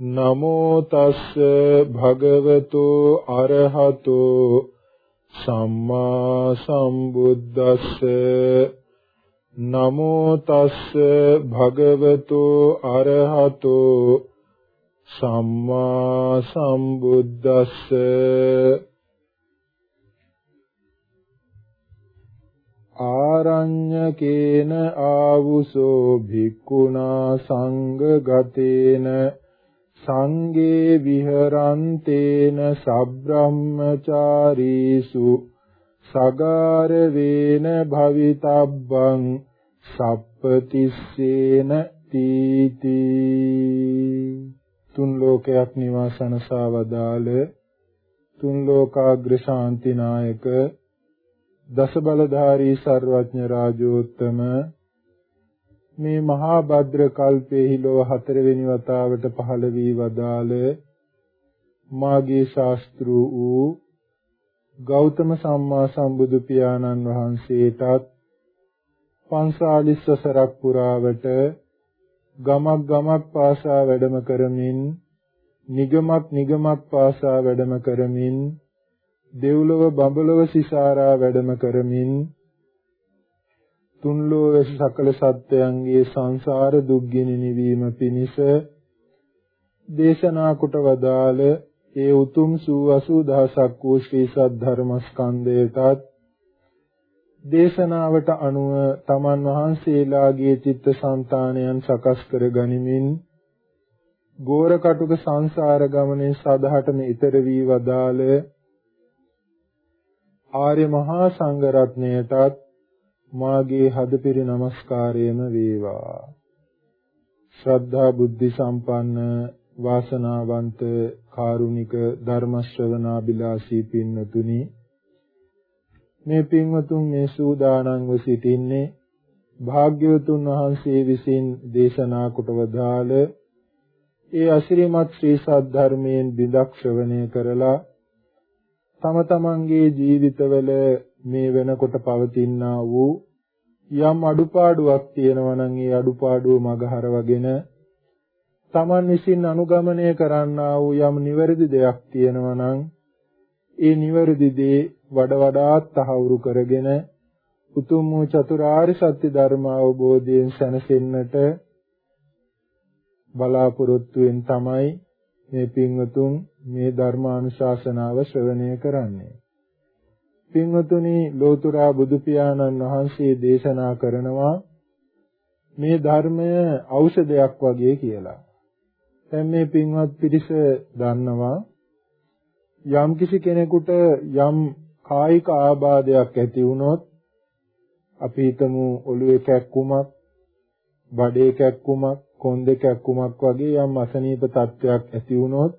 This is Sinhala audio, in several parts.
නමෝ තස්ස භගවතු අරහතෝ සම්මා සම්බුද්දස්ස. නමෝ තස්ස භගවතු අරහතෝ සම්මා සම්බුද්දස්ස. ආරඤ්‍යකේන ආවුසෝ භික්ඛුනා සංඝගතේන සංගේ විහරන්තේන සබ්‍රහ්මචාරීසු සගාර වේන භවිතබ්බං සප්පතිස්සේන තීති. තුන් ලෝකයක් නිවාසනසා වදාළ තුන් ලෝකාග්‍ර ශාන්තිනායක දස බලධාරී සර්වඥ රාජෝත්තම. මේ මහා භද්‍ර කල්පයේ ලොව හතරවෙනි වතාවට පහළ වී වදාළ මාගේ ශාස්ත්‍රු වූ ගෞතම සම්මා සම්බුදු පියාණන් වහන්සේටත් පන්සාලිස් වසරක් පුරාවට ගමක් ගමක් පාසා වැඩම කරමින් නිගමක් නිගමක් පාසා වැඩම කරමින් දෙව්ලොව බඹලොව සිසාරා වැඩම කරමින් තුන්ලෝ වැසි සකල සත්වයන්ගේ සංසාර දුක්ගිනි නිවීම පිණිස දේශනා කොට වදාළ ඒ උතුම් සූ 80000ක් වූ ශ්‍රී සද්ධර්මස්කන්ධයටත් දේශනාවට අනුව තමන් වහන්සේලාගේ චිත්තසංතානයන් සකස් කර ගනිමින් ගෝර කටුක සංසාර ගමනේ සදහටම ඊතර වී වදාළ ආර්ය මහා සංඝ රත්නයටත් මාගේ හදපිරි නමස්කාරයම වේවා. ශ්‍රද්ධා බුද්ධ සම්පන්න වාසනාවන්ත කාරුණික ධර්ම ශ්‍රවණාබිලාසී පින්වතුනි මේ පින්වතුන් මේ සූදානම්ව සිටින්නේ භාග්‍යවතුන් වහන්සේ විසින් දේශනා කොට වදාළ ඒ අසිරිමත් ශ්‍රී සද්ධර්මයෙන් බිඳක් ශ්‍රවණය කරලා තම තමන්ගේ ජීවිතවල මේ වෙනකොට පවතිනා වූ යම් අඩුපාඩුවක් තියෙනවා නම් ඒ අඩුපාඩුව මගහරවගෙන තමන් විසින් අනුගමනය කරන්නා වූ යම් නිවැරදි දෙයක් තියෙනවා නම් ඒ නිවැරදි දේ වඩ වඩාත් තහවුරු කරගෙන උතුම් වූ චතුරාර්ය සත්‍ය ධර්ම අවබෝධයෙන් සැනසෙන්නට බලාපොරොත්තු වෙන තමයි මේ පින්වතුන් මේ ධර්මානුශාසනාව ශ්‍රවණය කරන්නේ. පින්වතුනි ලෝතුරා බුදු පියාණන් වහන්සේ දේශනා කරනවා මේ ධර්මය ඖෂධයක් වගේ කියලා. දැන් මේ පින්වත් පිරිස දන්නවා යම් කිසි කෙනෙකුට යම් කායික ආබාධයක් ඇති වුණොත් අපි හිතමු ඔළුවේ කැක්කුමක්, බඩේ කැක්කුමක්, කොන්දේ කැක්කුමක් වගේ යම් අසනීප තත්වයක් ඇති වුණොත්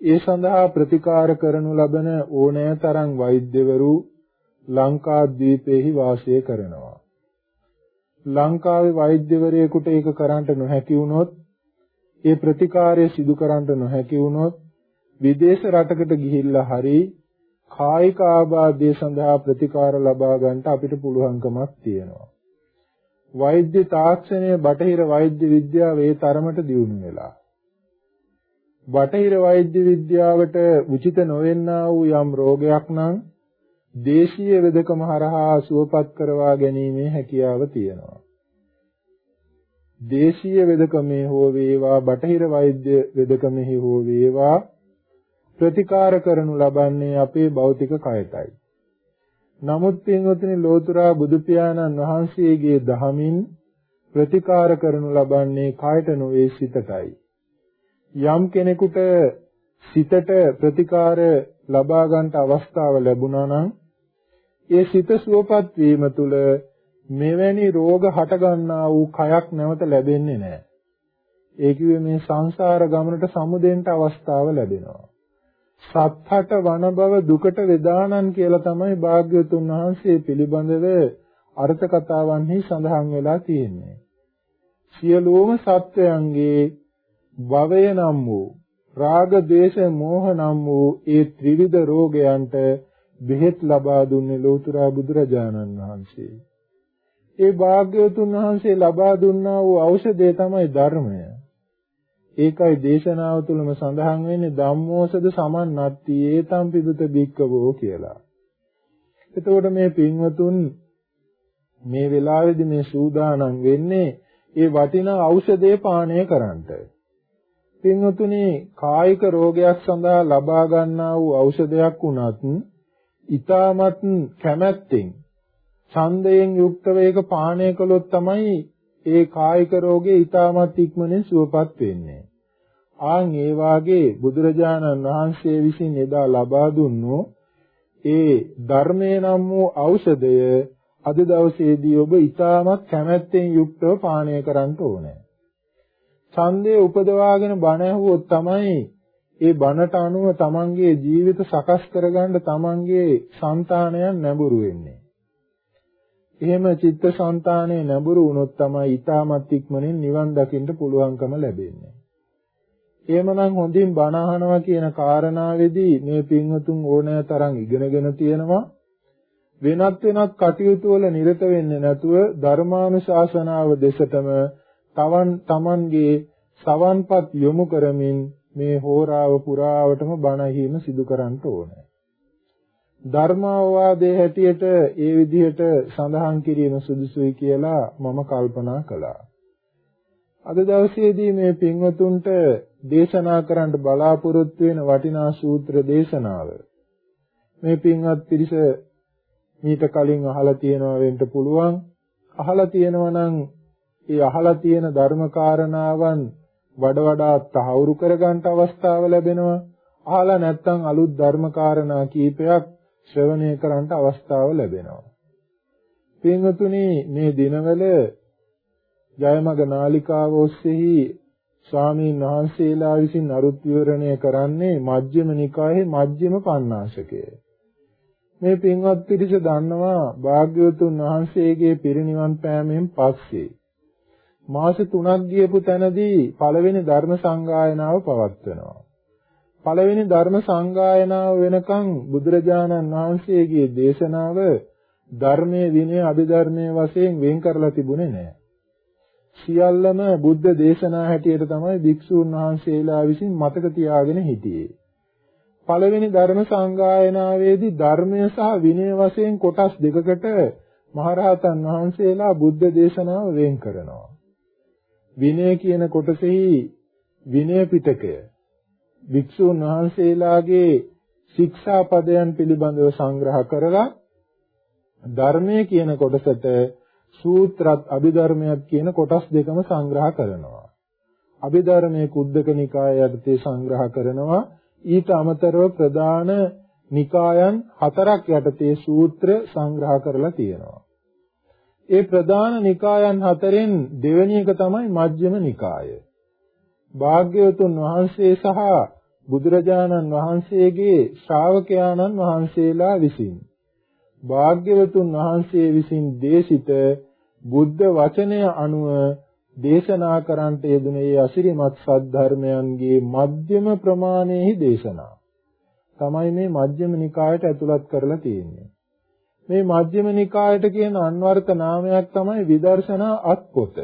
ඒ සඳහා ප්‍රතිකාර කරනු ලබන ඕනෑතරම් වෛද්‍යවරු ලංකාද්වීපයේහි වාසය කරනවා. ලංකාවේ වෛද්‍යවරයෙකුට ඒක කරන්නට නොහැකි වුණොත් ඒ ප්‍රතිකාරය සිදු කරන්නට නොහැකි වුණොත් විදේශ රටකට ගිහිල්ලා හරි කායික ආබාධය සඳහා ප්‍රතිකාර ලබා ගන්නට අපිට පුළුවන්කමක් තියෙනවා. වෛද්‍ය තාක්ෂණය බටහිර වෛද්‍ය විද්‍යාව ඒ තරමට දියුණු වෙලා. බටහිර වෛද්‍ය විද්‍යාවට උචිත නොවෙන්නා වූ යම් රෝගයක් නම් දේශීය වෙදකම හරහා සුවපත් කරවා ගැනීමේ හැකියාව තියෙනවා. දේශීය වෙදකමේ හෝ වේවා බටහිර වෛද්‍ය වෙදකමෙහි හෝ වේවා ප්‍රතිකාර කරනු ලබන්නේ අපේ භෞතික කයටයි. නමුත් පින්වතුනි ලෝතුරා බුදු පියාණන් වහන්සේගේ දහමින් ප්‍රතිකාර කරනු ලබන්නේ කයට නොවේ සිතටයි. යම් කෙනෙකුට සිතට ප්‍රතිකාර ලබා ගන්නට අවස්ථාව ලැබුණා නම් ඒ සිත සුවපත් වීම තුළ මෙවැනි රෝග හට ගන්නා වූ කයක් නැවත ලැබෙන්නේ නැහැ. ඒ කිව්වේ මේ සංසාර ගමනට සමුදෙන්න අවස්ථාව ලැබෙනවා. සත්හට වන බව දුකට වේදානන් කියලා තමයි භාග්‍යවතුන් වහන්සේ පිළිබඳව අර්ථ කතාවන්හි සඳහන් වෙලා තියෙන්නේ. සියලුම සත්වයන්ගේ භවය නම් වූ රාග, දේශ, මෝහ නම් වූ ඒ ත්‍රිවිධ රෝගයන්ට බෙහෙත් ලබා දුන්නේ ලෝතුරා බුදුරජාණන් වහන්සේ. ඒ භාග්‍යවතුන් වහන්සේ ලබා දුන්නා වූ ඖෂධය තමයි ධර්මය. ඒකයි දේශනාව තුළම සඳහන් වෙන්නේ ධම්මෝසද සමන්නත්ති ඒතම් පිදුත බික්කවෝ කියලා. එතකොට මේ පින්වතුන් මේ වෙලාවේදී මේ සූදානම් වෙන්නේ ඒ වටිනා ඖෂධය පානය කරන්නට. පින්වතුනි කායික රෝගයක් සඳහා ලබා ගන්නා වූ ඖෂධයක් වුණත් ඊටමත් කැමැත්තෙන් ඡන්දයෙන් යුක්තව ඒක පානය කළොත් තමයි ඒ කායික රෝගේ ඊටමත් ඉක්මනින් සුවපත් වෙන්නේ. ආන් ඒ වාගේ බුදුරජාණන් වහන්සේ විසින් එදා ලබා දුන්නු ඒ ධර්මයේ නම් වූ ඖෂධය අද දවසේදී ඔබ ඊටමත් කැමැත්තෙන් යුක්තව පානය කරන්න ඕනේ. ඡන්දය උපදවාගෙන බණ ඇහුවොත් තමයි ඒ බණට අනුව තමන්ගේ ජීවිත සකස් කරගන්න තමන්ගේ సంతානයන් නැඹුරු වෙන්නේ. එහෙම චිත්තසංතානය නැඹුරු වුණොත් තමයි ඊටමත් ඉක්මනින් නිවන් දකින්න පුළුවන්කම ලැබෙන්නේ. එහෙමනම් හොඳින් බණ අහනවා කියන කාරණාවේදී මේ පින්වතුන් ඕනෑ තරම් ඉගෙනගෙන තියෙනවා. වෙනත් වෙනත් කටයුතු වල නිරත වෙන්නේ නැතුව ධර්මානුශාසනාව දෙසටම තවන් තමන්ගේ සවන්පත් යොමු කරමින් මේ හෝරාව පුරාවටම බණ ඇහිම සිදු කරන්න ඕනේ. ධර්මාවවාදයේ හැටියට ඒ විදිහට සඳහන් කිරීම සුදුසුයි කියලා මම කල්පනා කළා. අද දවසේදී මේ පින්වතුන්ට දේශනා කරන්න බලාපොරොත්තු වෙන වටිනා සූත්‍ර දේශනාව මේ පින්වත් පිරිස මීට කලින් අහලා තියෙනවා වෙන්න පුළුවන් අහලා තියෙනවා නම් ඒ අහලා තියෙන ධර්ම කාරණාවන් වඩ වඩා තහවුරු කරගන්න අවස්ථාව ලැබෙනවා අහලා නැත්නම් අලුත් ධර්ම කාරණා කීපයක් ශ්‍රවණය කරන්න අවස්ථාව ලැබෙනවා පින්වතුනි මේ දිනවල ජයමග නාලිකාව ඔස්සේහි ස්වාමීන් වහන්සේලා විසින් අරුත් විවරණය කරන්නේ මජ්ක්‍ධිම නිකායේ මජ්ක්‍ධිම පඤ්ඤාසකය. මේ පින්වත් පිරිස දන්නවා භාග්‍යවතුන් වහන්සේගේ පිරිනිවන් පෑමෙන් පස්සේ මාස 3ක් ගියපු තැනදී පළවෙනි ධර්ම සංගායනාව පවත්වනවා. පළවෙනි ධර්ම සංගායනාව වෙනකන් බුදුරජාණන් වහන්සේගේ දේශනාව ධර්මයේ විනය අභිධර්මයේ වශයෙන් වෙන් කරලා තිබුණේ නැහැ. සියල්ලම බුද්ධ දේශනා හැටියට තමයි භික්ෂූන් වහන්සේලා විසින් මතක තියාගෙන හිටියේ. පළවෙනි ධර්ම සංගායනාවේදී ධර්මය සහ විනය වශයෙන් කොටස් දෙකකට මහරහතන් වහන්සේලා බුද්ධ දේශනාව වෙන් කරනවා. විනය කියන කොටසෙහි විනය පිටකය භික්ෂූන් වහන්සේලාගේ ශික්ෂා පදයන් පිළිබඳව සංග්‍රහ කරලා ධර්මය කියන කොටසට සූත්‍රත් අභිධර්මයක් කියන කොටස් දෙකම සංග්‍රහ කරනවා. අභිධර්මයේ කුද්දක නිකාය යටතේ සංග්‍රහ කරනවා. ඊට අමතරව ප්‍රධාන නිකායන් හතරක් යටතේ සූත්‍ර සංග්‍රහ කරලා තියෙනවා. ඒ ප්‍රධාන නිකායන් හතරෙන් දෙවෙනි එක තමයි මජ්ක්‍ධිම නිකාය. භාග්‍යවතුන් වහන්සේ සහ බුදුරජාණන් වහන්සේගේ ශ්‍රාවකයාණන් වහන්සේලා විසින් භාග්‍යවතුන් වහන්සේ විසින් දේශිත බුද්ධ වචනය අනුව දේශනා කරන්නට යෙදුනේ අසිරිමත් සද්ධර්මයන්ගේ මධ්‍යම ප්‍රමාණයෙහි දේශනා. තමයි මේ මධ්‍යම නිකායට ඇතුළත් කරලා තියෙන්නේ. මේ මධ්‍යම නිකායට කියන අන්වර්ථ නාමයක් තමයි විදර්ශනා අත්පොත.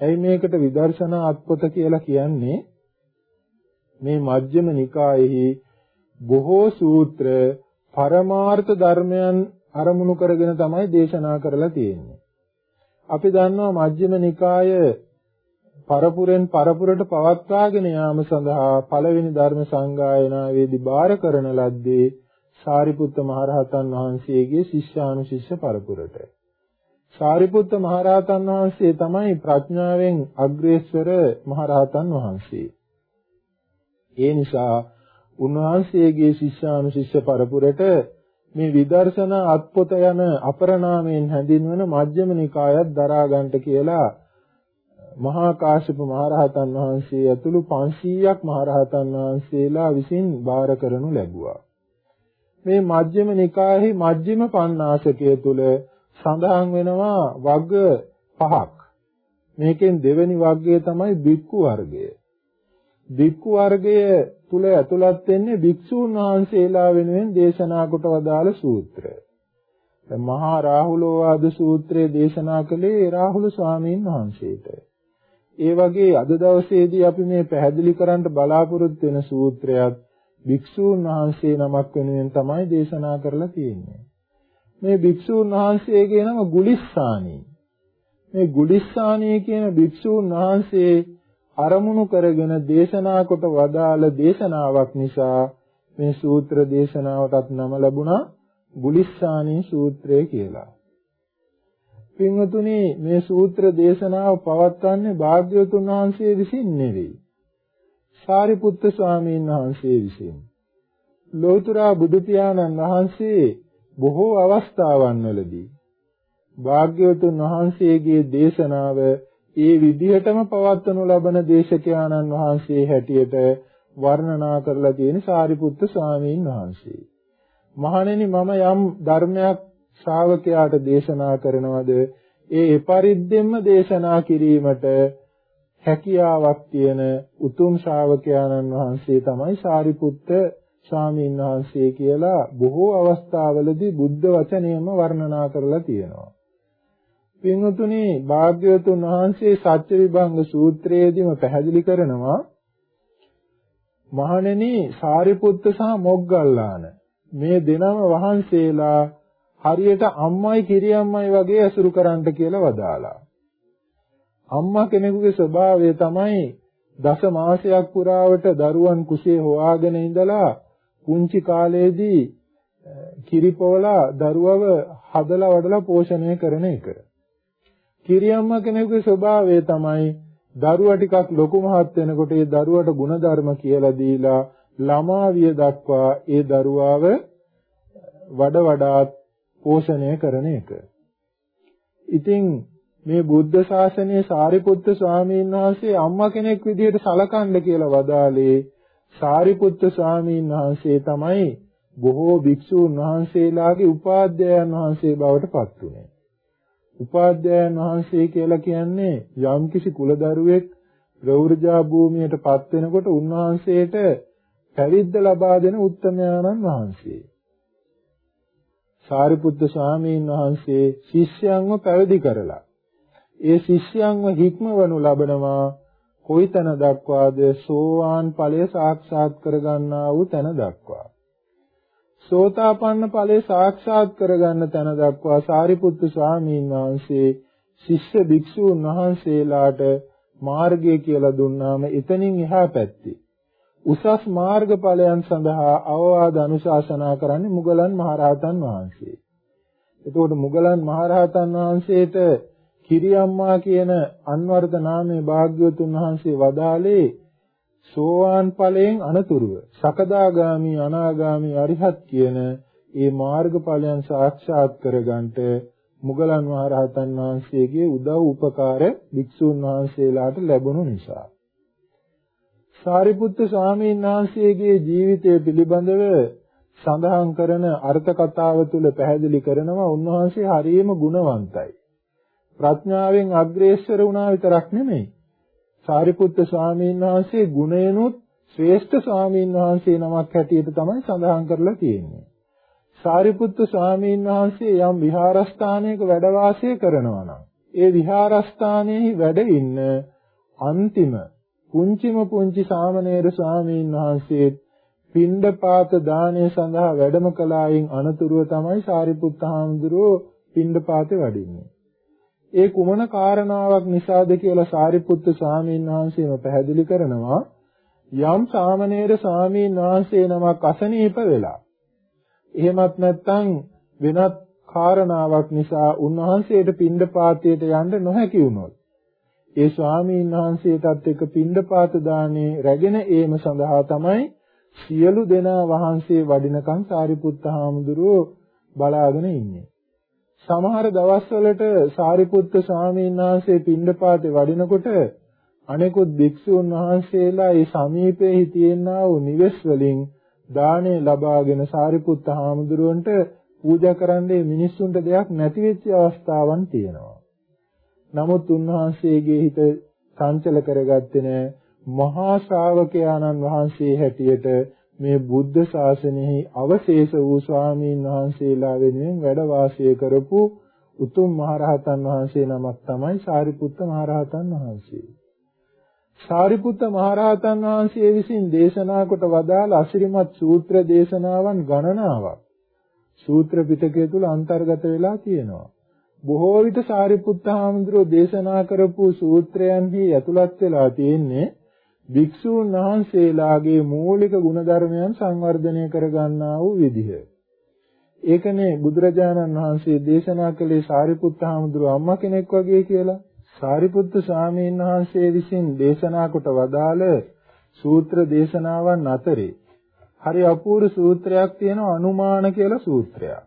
ඇයි මේකට විදර්ශනා අත්පොත කියලා කියන්නේ? මේ මධ්‍යම නිකායෙහි බොහෝ සූත්‍ර පරමාර්ථ ධර්මයන් අරමුණු කරගෙන තමයි දේශනා කරලා තියෙන්නේ. අපි දන්නවා මජ්ක්‍ධිම නිකාය පරපුරෙන් පරපුරට පවත්වාගෙන යාම සඳහා පළවෙනි ධර්ම සංගායනාවේදී බාර කරන ලද්දේ සාරිපුත්ත මහරහතන් වහන්සේගේ ශිෂ්‍යානුශිෂ්‍ය පරපුරට. සාරිපුත්ත මහරහතන් වහන්සේ තමයි ප්‍රඥාවෙන් අග්‍රේස්වර මහරහතන් වහන්සේ. ඒ නිසා උන්වහන්සේගේ ශිෂ්‍යානුශිෂ්‍ය පරපුරට මේ විදර්ශනා අත්පොත යන අපරණාමයෙන් හැඳින්වන මජ්ක්‍ධිම නිකායත් දරා ගන්නට කියලා මහා කාශ්‍යප මහරහතන් වහන්සේ ඇතුළු 500ක් මහරහතන් වහන්සේලා විසින් බාර කරනු ලැබුවා. මේ මජ්ක්‍ධිම නිකායේ මජ්ක්‍ධිම පඤ්ඤාසකය තුල සඳහන් වෙනවා වග්ග පහක්. මේකෙන් දෙවෙනි වග්ගය තමයි බික්කු වර්ගය. බික්කු වර්ගය තුල ඇතුළත් වෙන්නේ භික්ෂූන් වහන්සේලා වෙනුවෙන් දේශනා කොට වදාළ සූත්‍රය. දැන් මහා රාහුලෝවාද සූත්‍රය දේශනා කළේ රාහුල ස්වාමීන් වහන්සේට. ඒ වගේ අද දවසේදී අපි මේ පැහැදිලි කරන්න බලාපොරොත්තු වෙන සූත්‍රයක් භික්ෂූන් වහන්සේ නමක් වෙනුවෙන් තමයි දේශනා කරලා තියෙන්නේ. මේ භික්ෂූන් වහන්සේගේ නම ගුලිස්සානී. මේ ගුලිස්සානී කියන භික්ෂූන් වහන්සේ අරමුණු කරගෙන දේශනා කොට වදාළ දේශනාවක් නිසා මේ සූත්‍ර දේශනාවටත් නම ලැබුණා බුලිස්සානී සූත්‍රය කියලා. පින්වතුනි මේ සූත්‍ර දේශනාව පවත්වන්නේ භාග්‍යවතුන් වහන්සේ විසින් නෙවෙයි. සාරිපුත්ත ස්වාමීන් වහන්සේ විසින්. ලෝතර බුදු පියාණන් වහන්සේ බොහෝ අවස්ථාවන් වලදී භාග්‍යවතුන් වහන්සේගේ දේශනාව ඒ විදිහටම පවත්වනු ලබන දේශකයාණන් වහන්සේ හැටියට වර්ණනා කරලා තියෙන සාරිපුත්ත ස්වාමීන් වහන්සේ. මහණෙනි මම යම් ධර්මයක් ශ්‍රාවකයාට දේශනා කරනවද ඒ එපරිද්දෙන්ම දේශනා කිරීමට හැකියාවක් තියෙන උතුම් ශ්‍රාවකයාණන් වහන්සේ තමයි සාරිපුත්ත ස්වාමීන් වහන්සේ කියලා බොහෝ අවස්ථාවලදී බුද්ධ වචනයම වර්ණනා කරලා තියෙනවා. පින්වතුනි භාග්‍යවතුන් වහන්සේ සත්‍ය විභංග සූත්‍රයේදීම පැහැදිලි කරනවා මහණෙනි සාරිපුත්ත සහ මොග්ගල්ලාන මේ දෙනම වහන්සේලා හරියට අම්මයි කිරියම්මයි වගේ ඇසුරු කරන්නට කියලා වදාලා. අම්මා කෙනෙකුගේ ස්වභාවය තමයි දස මාසයක් පුරාවට දරුවන් කුසේ හොයාගෙන ඉඳලා පුංචි කාලේදී කිරිපෝලා දරුවව හදලා වඩලා පෝෂණය කරන එක. කිරියම්මා කෙනෙකුගේ ස්වභාවය තමයි දරුවා ටිකක් ලොකු මහත් වෙනකොට ඒ දරුවට ಗುಣධර්ම කියලා දීලා ළමා විය දක්වා ඒ දරුවාව වඩ වඩාත් පෝෂණය කරන එක. ඉතින් මේ බුද්ධ ශාසනයේ සාරිපුත්ත ස්වාමීන් වහන්සේ අම්මා කෙනෙක් විදිහට සලකන්න කියලා වදාළේ සාරිපුත්ත ස්වාමීන් වහන්සේ තමයි බොහෝ භික්ෂූන් වහන්සේලාගේ උපාධ්‍යයන් වහන්සේ බවට පත් වුනේ. උපාධ්‍යයන් වහන්සේ කියලා කියන්නේ යම්කිසි කුලදරුවෙක් ගෞරජා භූමියට පත් වෙනකොට උන්වහන්සේට පැවිද්ද ලබා දෙන උත්තමයාණන් වහන්සේ. සාරිපුත්ත ස්වාමීන් වහන්සේ ශිෂ්‍යයන්ව පැවිදි කරලා ඒ ශිෂ්‍යයන්ව හික්මවනු ලබනවා. කොයිතන දක්වාද සෝවාන් ඵලය සාක්ෂාත් කරගන්නා වූ තැන දක්වා. සෝතාපන්න ඵලය සාක්ෂාත් කරගන්න තැන දක්වා සාරිපුත්තු ස්වාමීන් වහන්සේ ශිෂ්‍ය භික්ෂූන් වහන්සේලාට මාර්ගය කියලා දුන්නාම එතනින් එහා පැත්තේ. උසස් මාර්ගඵලයන් සඳහා අවවාද අනුශාසනා කරන්නේ මුගලන් මහරහතන් වහන්සේ. එතකොට මුගලන් මහරහතන් වහන්සේට කිරියම්මා කියන අන්වර්ථ නාමයේ භාග්‍යවතුන් වහන්සේ වදාළේ සෝවාන් ඵලයෙන් අනතුරුව සකදාගාමි අනාගාමි අරිහත් කියන ඒ මාර්ගඵලයන් සාක්ෂාත් කරගන්නට මුගලන් මහරහතන් වහන්සේගේ උදව් උපකාර භික්ෂූන් වහන්සේලාට ලැබුණු නිසා. සාරිපුත්ත ස්වාමීන් වහන්සේගේ ජීවිතය පිළිබඳව සඳහන් කරන අර්ථ කතාව තුළ පැහැදිලි කරනවා උන්වහන්සේ හරියම ගුණවන්තයි. ප්‍රඥාවෙන් අග්‍රේසර වුණා විතරක් නෙමෙයි සාරිපුත්ත ස්වාමීන් වහන්සේ ගුණයනොත් ශ්‍රේෂ්ඨ ස්වාමීන් වහන්සේ නමක් හැටියට තමයි සඳහන් කරලා තියෙන්නේ. සාරිපුත්ත ස්වාමීන් වහන්සේ යම් විහාරස්ථානයක වැඩ වාසය කරනවා නම් ඒ විහාරස්ථානයේ වැඩ ඉන්න අන්තිම පුංචිම පුංචි සාමණේර ස්වාමීන් වහන්සේ පිණ්ඩපාත දාණය සඳහා වැඩම කළායින් අනතුරුව තමයි සාරිපුත්ත හාමුදුරුවෝ පිණ්ඩපාතේ වඩින්නේ. ඒ කුමන කාරණාවක් නිසාද කියලා සාරිපුත්ත ස්වාමීන් වහන්සේම පැහැදිලි කරනවා යම් සාමණේර ස්වාමීන් වහන්සේ නමක් අසනීප වෙලා එහෙමත් නැත්නම් වෙනත් කාරණාවක් නිසා උන්වහන්සේට පින්ඩපාතයට යන්න නොහැකි වුණොත් ඒ ස්වාමීන් වහන්සේටත් එක්ක පින්ඩපාත දානේ රැගෙන ඒම සඳහා තමයි සියලු දෙනා වහන්සේ වඩිනකන් සාරිපුත්ත හාමුදුරුවෝ බලාගෙන ඉන්නේ. සමහර දවස්වලට සාරිපුත්ත ස්වාමීන් වහන්සේ පින්ඩපාතේ වඩිනකොට අනෙකුත් භික්ෂූන් වහන්සේලා ඒ සමීපයේ තියෙනා වූ නිවෙස් වලින් දාණය ලබාගෙන සාරිපුත්ත හාමුදුරුවන්ට පූජා කරන්නේ මිනිස්සුන්ට දෙයක් නැති වෙච්ච අවස්ථාවන් තියෙනවා. නමුත් උන්වහන්සේගේ හිත සංචල කරගත්තේ නැහැ. මහා ශ්‍රාවකයාණන් වහන්සේ හැටියට මේ බුද්ධ ශාසනයෙහි අවශේෂ වූ ස්වාමීන් වහන්සේලා වෙනුවෙන් වැඩ වාසය කරපු උතුම් මහරහතන් වහන්සේ නමක් තමයි සාරිපුත්ත මහරහතන් වහන්සේ. සාරිපුත්ත මහරහතන් වහන්සේ විසින් දේශනා කොට වදාළ අසිරිමත් සූත්‍ර දේශනාවන් ගණනාවක් සූත්‍ර පිටකය තුල අන්තර්ගත වෙලා තියෙනවා. බොහෝ විට සාරිපුත්ත හාමුදුරුවෝ දේශනා කරපු සූත්‍රයන්හි ඇතුළත් වෙලා තියෙන්නේ භික්ෂූන් වහන්සේලාගේ මූලික ගුණධර්මයන් සංවර්ධනය කරගන්නා වූ විදිහ. ඒකනේ බුදුරජාණන් වහන්සේ දේශනා කළේ සාරිපුත්ත හාමුදුරුවෝ අම්මා කෙනෙක් වගේ කියලා. සාරිපුත්ත ස්වාමීන් වහන්සේ විසින් දේශනා කොට වදාළ සූත්‍ර දේශනාවන් අතරේ හරි අපූර්ව සූත්‍රයක් තියෙනවා අනුමාන කියලා සූත්‍රයක්.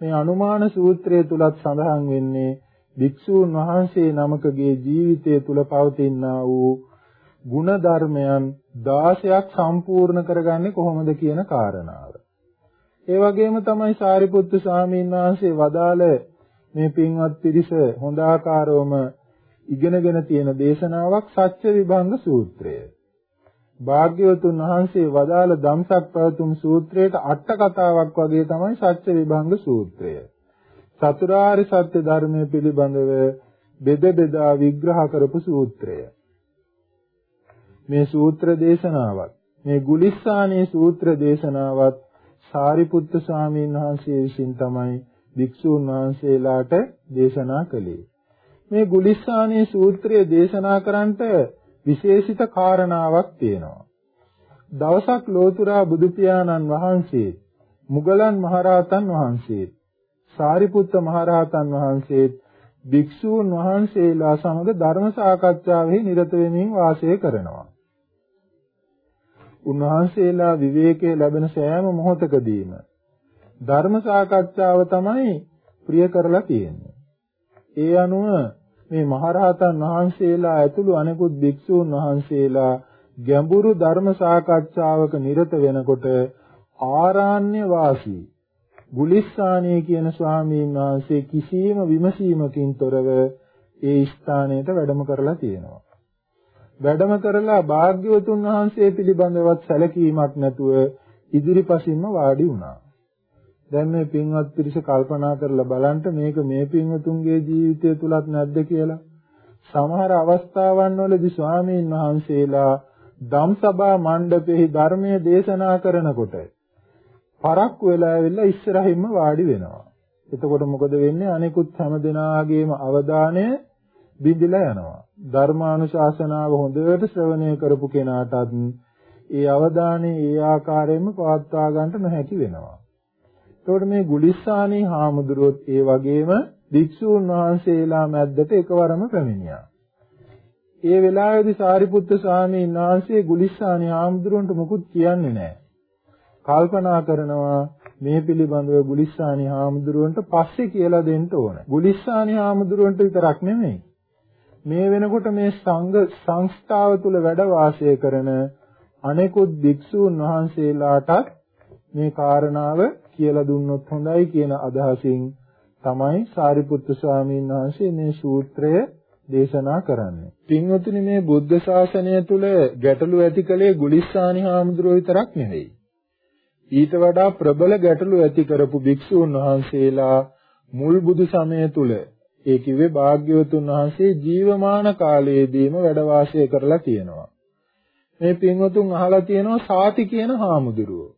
මේ අනුමාන සූත්‍රය තුලත් සඳහන් වෙන්නේ භික්ෂූන් වහන්සේ නමකගේ ජීවිතය තුල පවතිනා වූ ගුණ ධර්මයන් 16ක් සම්පූර්ණ කරගන්නේ කොහොමද කියන කාරණාව. ඒ වගේම තමයි සාරිපුත්තු ස්වාමීන් වහන්සේ වදාළ මේ පින්වත් පිරිස හොඳ ආකාරවම ඉගෙනගෙන තියෙන දේශනාවක් සත්‍ය විභංග සූත්‍රය. භාග්‍යවතුන් වහන්සේ වදාළ ධම්සක් පැවතුම් සූත්‍රයට අට කතාවක් වගේ තමයි සත්‍ය විභංග සූත්‍රය. චතුරාර්ය සත්‍ය ධර්මයේ පිළිබඳව බෙද බෙදා විග්‍රහ කරපු සූත්‍රය. මේ සූත්‍ර දේශනාවත් මේ ගුලිස්සානී සූත්‍ර දේශනාවත් සාරිපුත්ත ස්වාමීන් වහන්සේ විසින් තමයි භික්ෂූන් වහන්සේලාට දේශනා කළේ. මේ ගුලිස්සානී සූත්‍රය දේශනා කරන්නට විශේෂිත කාරණාවක් තියෙනවා. දවසක් ලෝතුරා බුදු පියාණන් වහන්සේ මුගලන් මහරහතන් වහන්සේ සාරිපුත්ත මහරහතන් වහන්සේ භික්ෂූන් වහන්සේලා සමග ධර්ම සාකච්ඡාවෙහි නිරත වෙමින් වාසය කරනවා. උන්වහන්සේලා විවේකයේ ලැබෙන සෑම මොහොතකදීම ධර්ම සාකච්ඡාව තමයි ප්‍රිය කරලා තියෙන්නේ. ඒ අනුව මේ මහරහතන් වහන්සේලා ඇතුළු අනෙකුත් භික්ෂූන් වහන්සේලා ගැඹුරු ධර්ම සාකච්ඡාවක නිරත වෙනකොට ආරාණ්‍ය වාසී ගුලිස්සානී කියන ස්වාමීන් වහන්සේ කිසියම් විමසීමකින් තොරව ඒ ස්ථානයට වැඩම කරලා තියෙනවා. වැඩම කරලා භාග්‍යවතුන් වහන්සේ පිළිබඳවත් සැලකීමක් නැතුව ඉදිරිපසින්ම වාඩි වුණා. දැන් මේ පින්වත් පිරිස කල්පනා කරලා බලන්න මේක මේ පින්වතුන්ගේ ජීවිතය තුලත් නැද්ද කියලා. සමහර අවස්ථාවන් වලදී ස්වාමීන් වහන්සේලා ධම්සභා මණ්ඩපෙහි ධර්මයේ දේශනා කරනකොට පරක්කු වෙලා ඇවිල්ලා ඉස්සරහින්ම වාඩි වෙනවා. එතකොට මොකද වෙන්නේ? අනිකුත් හැම දෙනාගේම අවධානය බිඳිලා යනවා. ධර්මානුශාසනාව හොඳට ශ්‍රවණය කරපු කෙනාටත් ඒ අවධානය ඒ ආකාරයෙන්ම පවත්වා ගන්නට නොහැකි වෙනවා. එතකොට මේ ගුලිස්සානී හාමුදුරුවොත් ඒ වගේම භික්ෂූන් වහන්සේලා මැද්දට එකවරම පැමිණියා. ඒ වෙලාවේදී සාරිපුත්ත ස්වාමීන් වහන්සේ ගුලිස්සානී හාමුදුරුවන්ට මුකුත් කියන්නේ නැහැ. කල්පනා කරනවා මේ පිළිබඳව ගුලිස්සානී හාමුදුරුවන්ට පස්සේ කියලා දෙන්න ඕන. ගුලිස්සානී හාමුදුරුවන්ට විතරක් නෙමෙයි. මේ වෙනකොට මේ සංඝ සංස්ථාව තුල වැඩ වාසය කරන අනෙකුත් භික්ෂූන් වහන්සේලාටත් මේ කාරණාව කියලා දුන්නොත් හොඳයි කියන අදහසින් තමයි සාරිපුත්තු ස්වාමීන් වහන්සේ මේ සූත්‍රය දේශනා කරන්නේ. පින්වතුනි මේ බුද්ධ ශාසනය තුල ගැටලු ඇති කලේ ගුලිස්සානි හාමුදුරුවෝ විතරක් නෙවෙයි. ඊට වඩා ප්‍රබල ගැටලු ඇති කරපු භික්ෂූන් වහන්සේලා මුල් බුදු සමය තුල ඒ කිව්වේ භාග්‍යවතුන් වහන්සේ ජීවමාන කාලයේදීම වැඩ වාසය කරලා තියෙනවා. මේ පින්වතුන් අහලා තියෙනවා සාති කියන හාමුදුරුවෝ.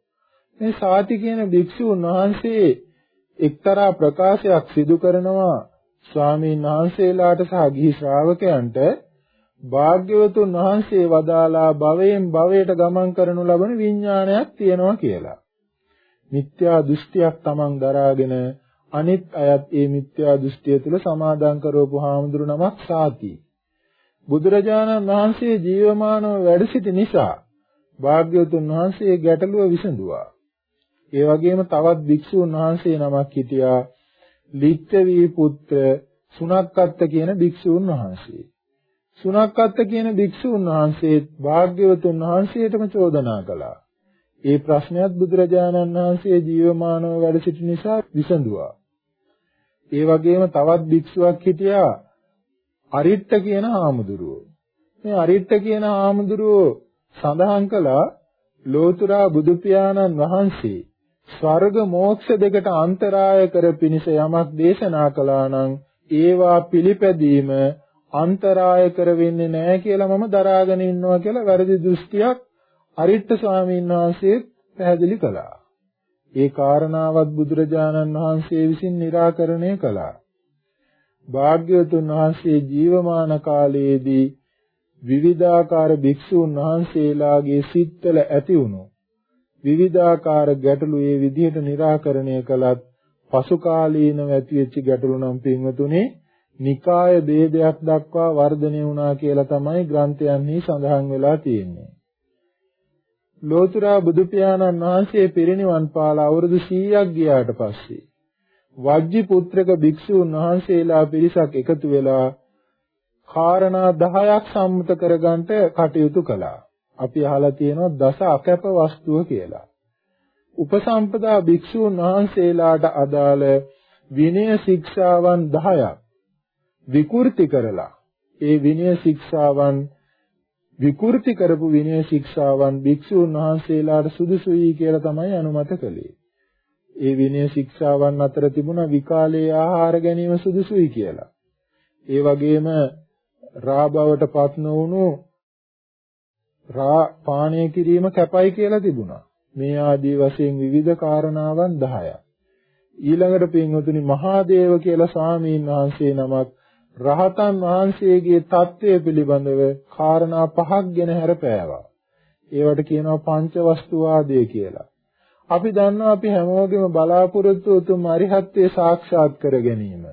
මේ සාති කියන භික්ෂුන් වහන්සේ එක්තරා ප්‍රකාශයක් සිදු කරනවා ස්වාමීන් වහන්සේලාට සහ ගිහි ශ්‍රාවකයන්ට භාග්‍යවතුන් වහන්සේ වදාලා භවයෙන් භවයට ගමන් කරනු ලබන විඥානයක් තියෙනවා කියලා. මිත්‍යා දෘෂ්ටියක් Taman දරාගෙන අනිත් අයත් ඒ මිත්‍යා දෘෂ්ටිය තුළ සමාදම් කරවපු හාමුදුරු නමක් සාති. බුදුරජාණන් වහන්සේ ජීවමානව වැඩ සිටි නිසා භාග්‍යවතුන් වහන්සේ ගැටලුව විසඳුවා. ඒ වගේම තවත් භික්ෂුන් වහන්සේ නමක් හිටියා ලිච්ඡවී පුත්‍ර සුනක්කත්ත කියන භික්ෂුන් වහන්සේ. සුනක්කත්ත කියන භික්ෂුන් වහන්සේ භාග්‍යවතුන් වහන්සේටම චෝදනා කළා. ඒ ප්‍රශ්නයත් බුදුරජාණන් වහන්සේ ජීවමානව වැඩ සිටි නිසා විසඳුවා. ඒ වගේම තවත් භික්ෂුවක් හිටියා අරිට්ඨ කියන හාමුදුරුවෝ. මේ අරිට්ඨ කියන හාමුදුරුවෝ සඳහන් කළා ලෝතුරා බුදු පියාණන් වහන්සේ ස්වර්ග මෝක්ෂ දෙකට අන්තරාය කර පිණිස යමක් දේශනා කළා නම් ඒවා පිළිපැදීම අන්තරාය කර වෙන්නේ නැහැ කියලා මම දරාගෙන ඉන්නවා කියලා වැරදි දෘෂ්ටියක් අරිට්ඨ ස්වාමීන් වහන්සේ පැහැදිලි කළා. ඒ කාරණාවත් බුදුරජාණන් වහන්සේ විසින් निराකරණය කළා. භාග්‍යවතුන් වහන්සේ ජීවමාන කාලයේදී විවිධාකාර භික්ෂූන් වහන්සේලාගේ සිත්වල ඇති වුණු විවිධාකාර ගැටලු ඒ විදිහට निराකරණය කළත් පසු කාලීනව ඇතිවෙච්ච ගැටලු නම් පින්වතුනේ නිකාය ભેදයක් දක්වා වර්ධනය වුණා කියලා තමයි ග්‍රන්ථයන්හි සඳහන් වෙලා තියෙන්නේ. ලෝතුරා බුදු පියාණන් වහන්සේ පිරිනිවන් පාලා අවුරුදු 100ක් ගියාට පස්සේ වජ්ජි පුත්‍රක භික්ෂූන් වහන්සේලා පිරිසක් එකතු වෙලා කාරණා 10ක් සම්මත කරගන්නට කටයුතු කළා. අපි අහලා තියෙනවා දස අකැප වස්තුව කියලා. උපසම්පදා භික්ෂූන් වහන්සේලාට අදාළ විනය ශික්ෂාවන් 10ක් විකෘති කරලා ඒ විනය ශික්ෂාවන් විකෘති කරපු විනය ශික්ෂාවන් භික්ෂූන් වහන්සේලාට සුදුසුයි කියලා තමයි අනුමත කළේ. ඒ විනය ශික්ෂාවන් අතර තිබුණා විකාලයේ ආහාර ගැනීම සුදුසුයි කියලා. ඒ වගේම රාබවට පත් නොවුණු රා පානය කිරීම කැපයි කියලා තිබුණා. මේ ආදී වශයෙන් විවිධ කාරණාවන් 10ක්. ඊළඟට පින්වතුනි මහාදේව කියලා ස්වාමීන් වහන්සේ නමක් රහතන් වහන්සේගේ தත්වය පිළිබඳව කාරණා පහක් ගැන හැරපෑවා. ඒවට කියනවා පංචවස්තුවාදය කියලා. අපි දන්නවා අපි හැමෝගෙම බලාපොරොත්තු උතුම් අරිහත්ත්වයේ සාක්ෂාත් කර ගැනීම.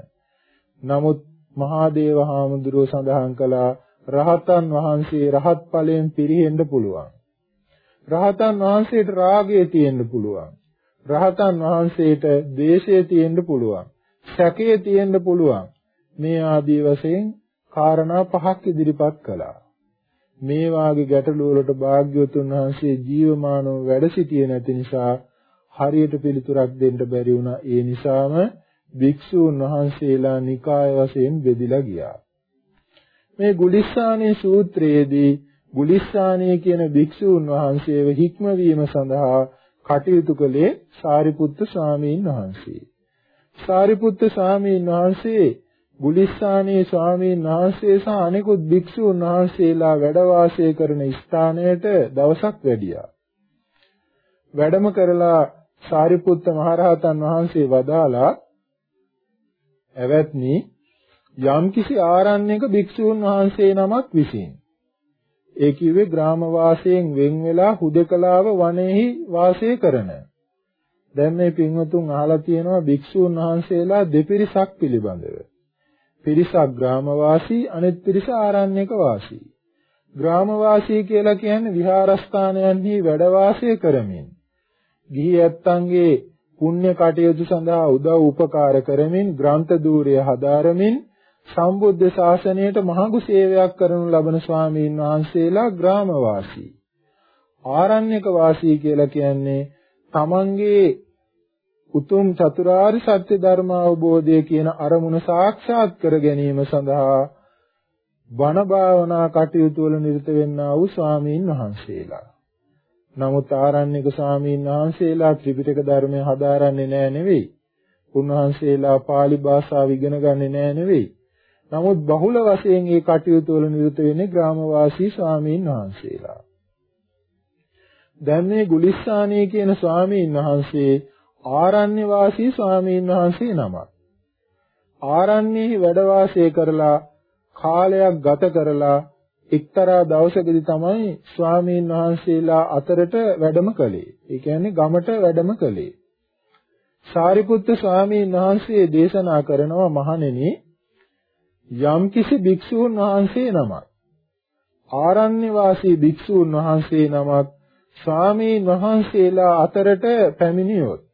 නමුත් මහාදේව හාමුදුරුව සඳහන් කළා රහතන් වහන්සේ රහත් ඵලයෙන් පිරිහෙන්න පුළුවන්. රහතන් වහන්සේට රාගය තියෙන්න පුළුවන්. රහතන් වහන්සේට ද්වේෂය තියෙන්න පුළුවන්. සැකය තියෙන්න පුළුවන්. මේ ආදී වශයෙන් කාරණා පහක් ඉදිරිපත් කළා. මේ වාගේ ගැටලු වලට භාග්‍යවතුන් වහන්සේ ජීවමානව වැඩ සිටියේ නැති නිසා හරියට පිළිතුරක් දෙන්න බැරි වුණා. ඒ නිසාම භික්ෂූන් වහන්සේලා නිකාය වශයෙන් බෙදිලා ගියා. මේ ගුලිස්සානේ සූත්‍රයේදී ගුලිස්සානේ කියන භික්ෂූන් වහන්සේව හික්මවීම සඳහා කටයුතු කළේ සාරිපුත්ත ස්වාමීන් වහන්සේ. සාරිපුත්ත ස්වාමීන් වහන්සේ ගුලිස්සානේ ස්වාමීන් වහන්සේ සහ අනෙකුත් භික්ෂූන් වහන්සේලා වැඩ වාසය කරන ස්ථානයට දවසක් වැඩියා. වැඩම කරලා සාරිපුත්ත මහරහතන් වහන්සේ වදාලා එවත්නි යම්කිසි ආරණ්‍යක භික්ෂූන් වහන්සේ නමක් විසින් ඒ කිව්වේ ග්‍රාම වාසයෙන් වෙන් වෙලා හුදකලාව වනයේහි වාසය කරන දැන් මේ පින්වතුන් අහලා තියෙනවා භික්ෂූන් වහන්සේලා දෙපිරිසක් පිළිබඳව පිරිසක් ග්‍රාමවාසී අනෙත් පිරිස ආරණ්‍යක වාසී ග්‍රාමවාසී කියලා කියන්නේ විහාරස්ථානයන්හි වැඩ වාසය කරමින් ගිහි ඇත්තන්ගේ පුණ්‍ය කටයුතු සඳහා උදව් උපකාර කරමින් ග්‍රන්ථ ධූරය හදාරමින් සම්බුද්ධ ශාසනයට මහඟු සේවයක් කරනු ලබන ස්වාමීන් වහන්සේලා ග්‍රාමවාසී. ආරණ්‍යක වාසී කියලා කියන්නේ තමන්ගේ උතුම් චතුරාර්ය සත්‍ය ධර්ම අවබෝධය කියන අරමුණ සාක්ෂාත් කර ගැනීම සඳහා බණ භාවනා කටයුතු වල නිරත වෙන්නා වූ ස්වාමීන් වහන්සේලා. නමුත් ආරණ්‍යක ස්වාමීන් වහන්සේලා ත්‍රිපිටක ධර්මය හදාරන්නේ නෑ නෙවෙයි. උන්වහන්සේලා pāli භාෂාව ඉගෙන ගන්නේ නෑ නෙවෙයි. නමුත් බහුල වශයෙන් මේ කටයුතු වල නිරත වෙන්නේ ග්‍රාමවාසී ස්වාමීන් වහන්සේලා. දැන් මේ ගුලිස්සානී කියන ස්වාමීන් වහන්සේ ආරණ්‍ය වාසී ස්වාමීන් වහන්සේ නමක්. ආරණ්‍යයේ වැඩ වාසය කරලා කාලයක් ගත කරලා එක්තරා දවසකදී තමයි ස්වාමීන් වහන්සේලා අතරට වැඩම කළේ. ඒ කියන්නේ ගමට වැඩම කළේ. සාරිපුත්ත ස්වාමීන් වහන්සේ දේශනා කරනවා මහණෙනි යම්කිසි භික්ෂූන් වහන්සේ නමක් ආරණ්‍ය වාසී භික්ෂූන් වහන්සේ නමක් ස්වාමීන් වහන්සේලා අතරට පැමිණියොත්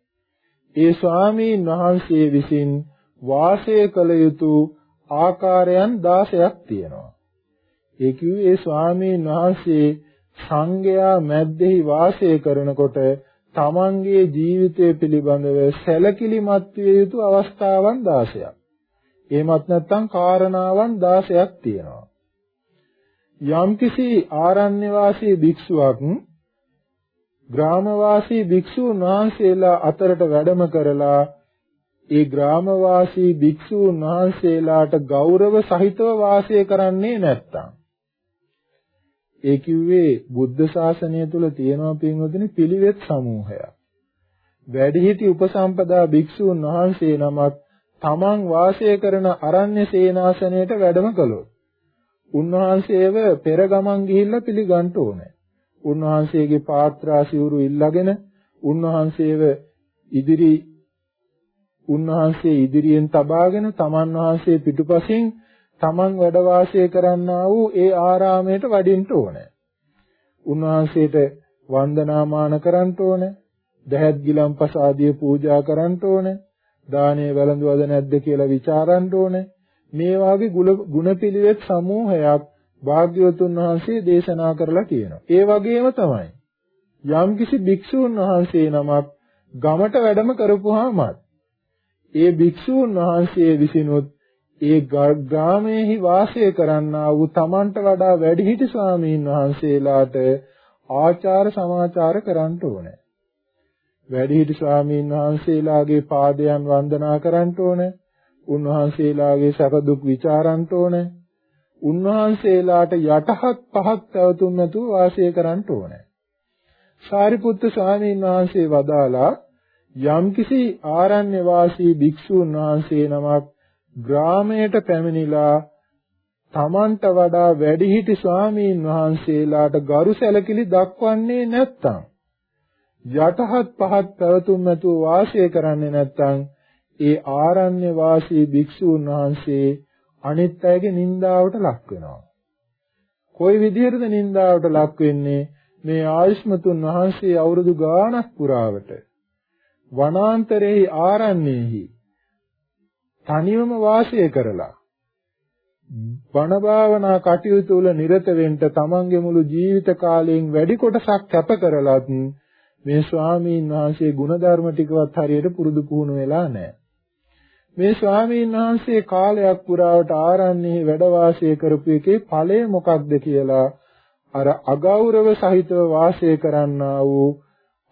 ඒ ස්වාමීන් වහන්සේ විසින් වාසය කළ යුතු ආකාරයන් 16ක් තියෙනවා. ඒ කිව්වේ ස්වාමීන් වහන්සේ සංඝයා මැද්දෙහි වාසය කරනකොට තමන්ගේ ජීවිතය පිළිබඳව සැලකිලිමත් විය යුතු අවස්ථාවන් 16ක්. එහෙමත් නැත්නම් කාරණාවන් 16ක් තියෙනවා. යම්කිසි ආරණ්‍ය වාසී භික්ෂුවක් ග්‍රාමවාසී භික්ෂූන් වහන්සේලා අතරට වැඩම කරලා ඒ ග්‍රාමවාසී භික්ෂූන් වහන්සේලාට ගෞරව සහිතව වාසය කරන්නේ නැත්තම් ඒ කිව්වේ බුද්ධ ශාසනය තුල තියෙනවා පින්වතුනි පිළිවෙත් සමූහයක්. වැඩිහිටි උපසම්පදා භික්ෂූන් වහන්සේ නමක් තමන් වාසය කරන අරණ්‍ය සේනාසනයට වැඩම කළොත් උන්වහන්සේව පෙර ගමන් ගිහිල්ලා පිළිගන්න ඕනේ. උන්වහන්සේගේ පාත්‍රා සිවුරු ඉල්ලගෙන උන්වහන්සේව ඉදිරි උන්වහන්සේ ඉදිරියෙන් තබාගෙන තමන් වහන්සේ පිටුපසින් තමන් වැඩ වාසය කරන්නා වූ ඒ ආරාමයට වඩින්න ඕනේ. උන්වහන්සේට වන්දනාමාන කරන්න ඕනේ. දහත් ගිලම්පස ආදී පූජා කරන්න ඕනේ. දානය වැළඳුවද නැද්ද කියලා ਵਿਚාරන්න ඕනේ. මේ වාගේ ගුණපිළිවෙත් සමූහයක් භාග්‍යවතුන් වහන්සේ දේශනා කරලා තියෙනවා. ඒ වගේම තමයි යම්කිසි භික්ෂූන් වහන්සේ නමක් ගමට වැඩම කරපුවාමත් ඒ භික්ෂූන් වහන්සේ විසිනුත් ඒ ග්‍රාමයේහි වාසය කරන්නා වූ තමන්ට වඩා වැඩිහිටි ස්වාමීන් වහන්සේලාට ආචාර සමාචාර කරන්න ඕනේ. වැඩිහිටි ස්වාමීන් වහන්සේලාගේ පාදයන් වන්දනා කරන්න ඕනේ. උන්වහන්සේලාගේ සැප දුක් ਵਿਚාරන්න ඕනේ. උන්වහන්සේලාට යටහත් පහක් පැවතුම් නැතුව වාසය කරන්න ඕනේ. සාරිපුත්තු ස්වාමීන් වහන්සේ වදාලා යම්කිසි ආරණ්‍ය වාසී භික්ෂූන් වහන්සේ නමක් ග්‍රාමයට පැමිණිලා තමන්ට වඩා වැඩිහිටි ස්වාමීන් වහන්සේලාට ගරු සැලකිලි දක්වන්නේ නැත්තම් යටහත් පහත් පැවතුම් නැතුව වාසය කරන්නේ නැත්තම් ඒ ආරණ්‍ය වාසී භික්ෂූන් වහන්සේ අනිත් අයගේ නින්දාවට ලක් වෙනවා. කොයි විදිහටද නින්දාවට ලක් වෙන්නේ? මේ ආයුෂ්මතුන් වහන්සේ අවුරුදු ගාණක් පුරාවට වනාන්තරයේ ආරණ්‍යෙහි තනියම වාසය කරලා බණ භාවනා කටයුතු වල නිරත වෙන්න තමන්ගේ මුළු ජීවිත කාලයෙන් වැඩි කොටසක් කැප කරලත් මේ ස්වාමීන් වහන්සේ ගුණධර්ම ටිකවත් හරියට පුරුදු පුහුණු වෙලා නැහැ. මේ ස්වාමීන් වහන්සේ කාලයක් පුරාවට ආරණ්‍යයේ වැඩ වාසය කරපු එකේ ඵලය මොකක්ද කියලා අර අගෞරව සහිතව වාසය කරන්නා වූ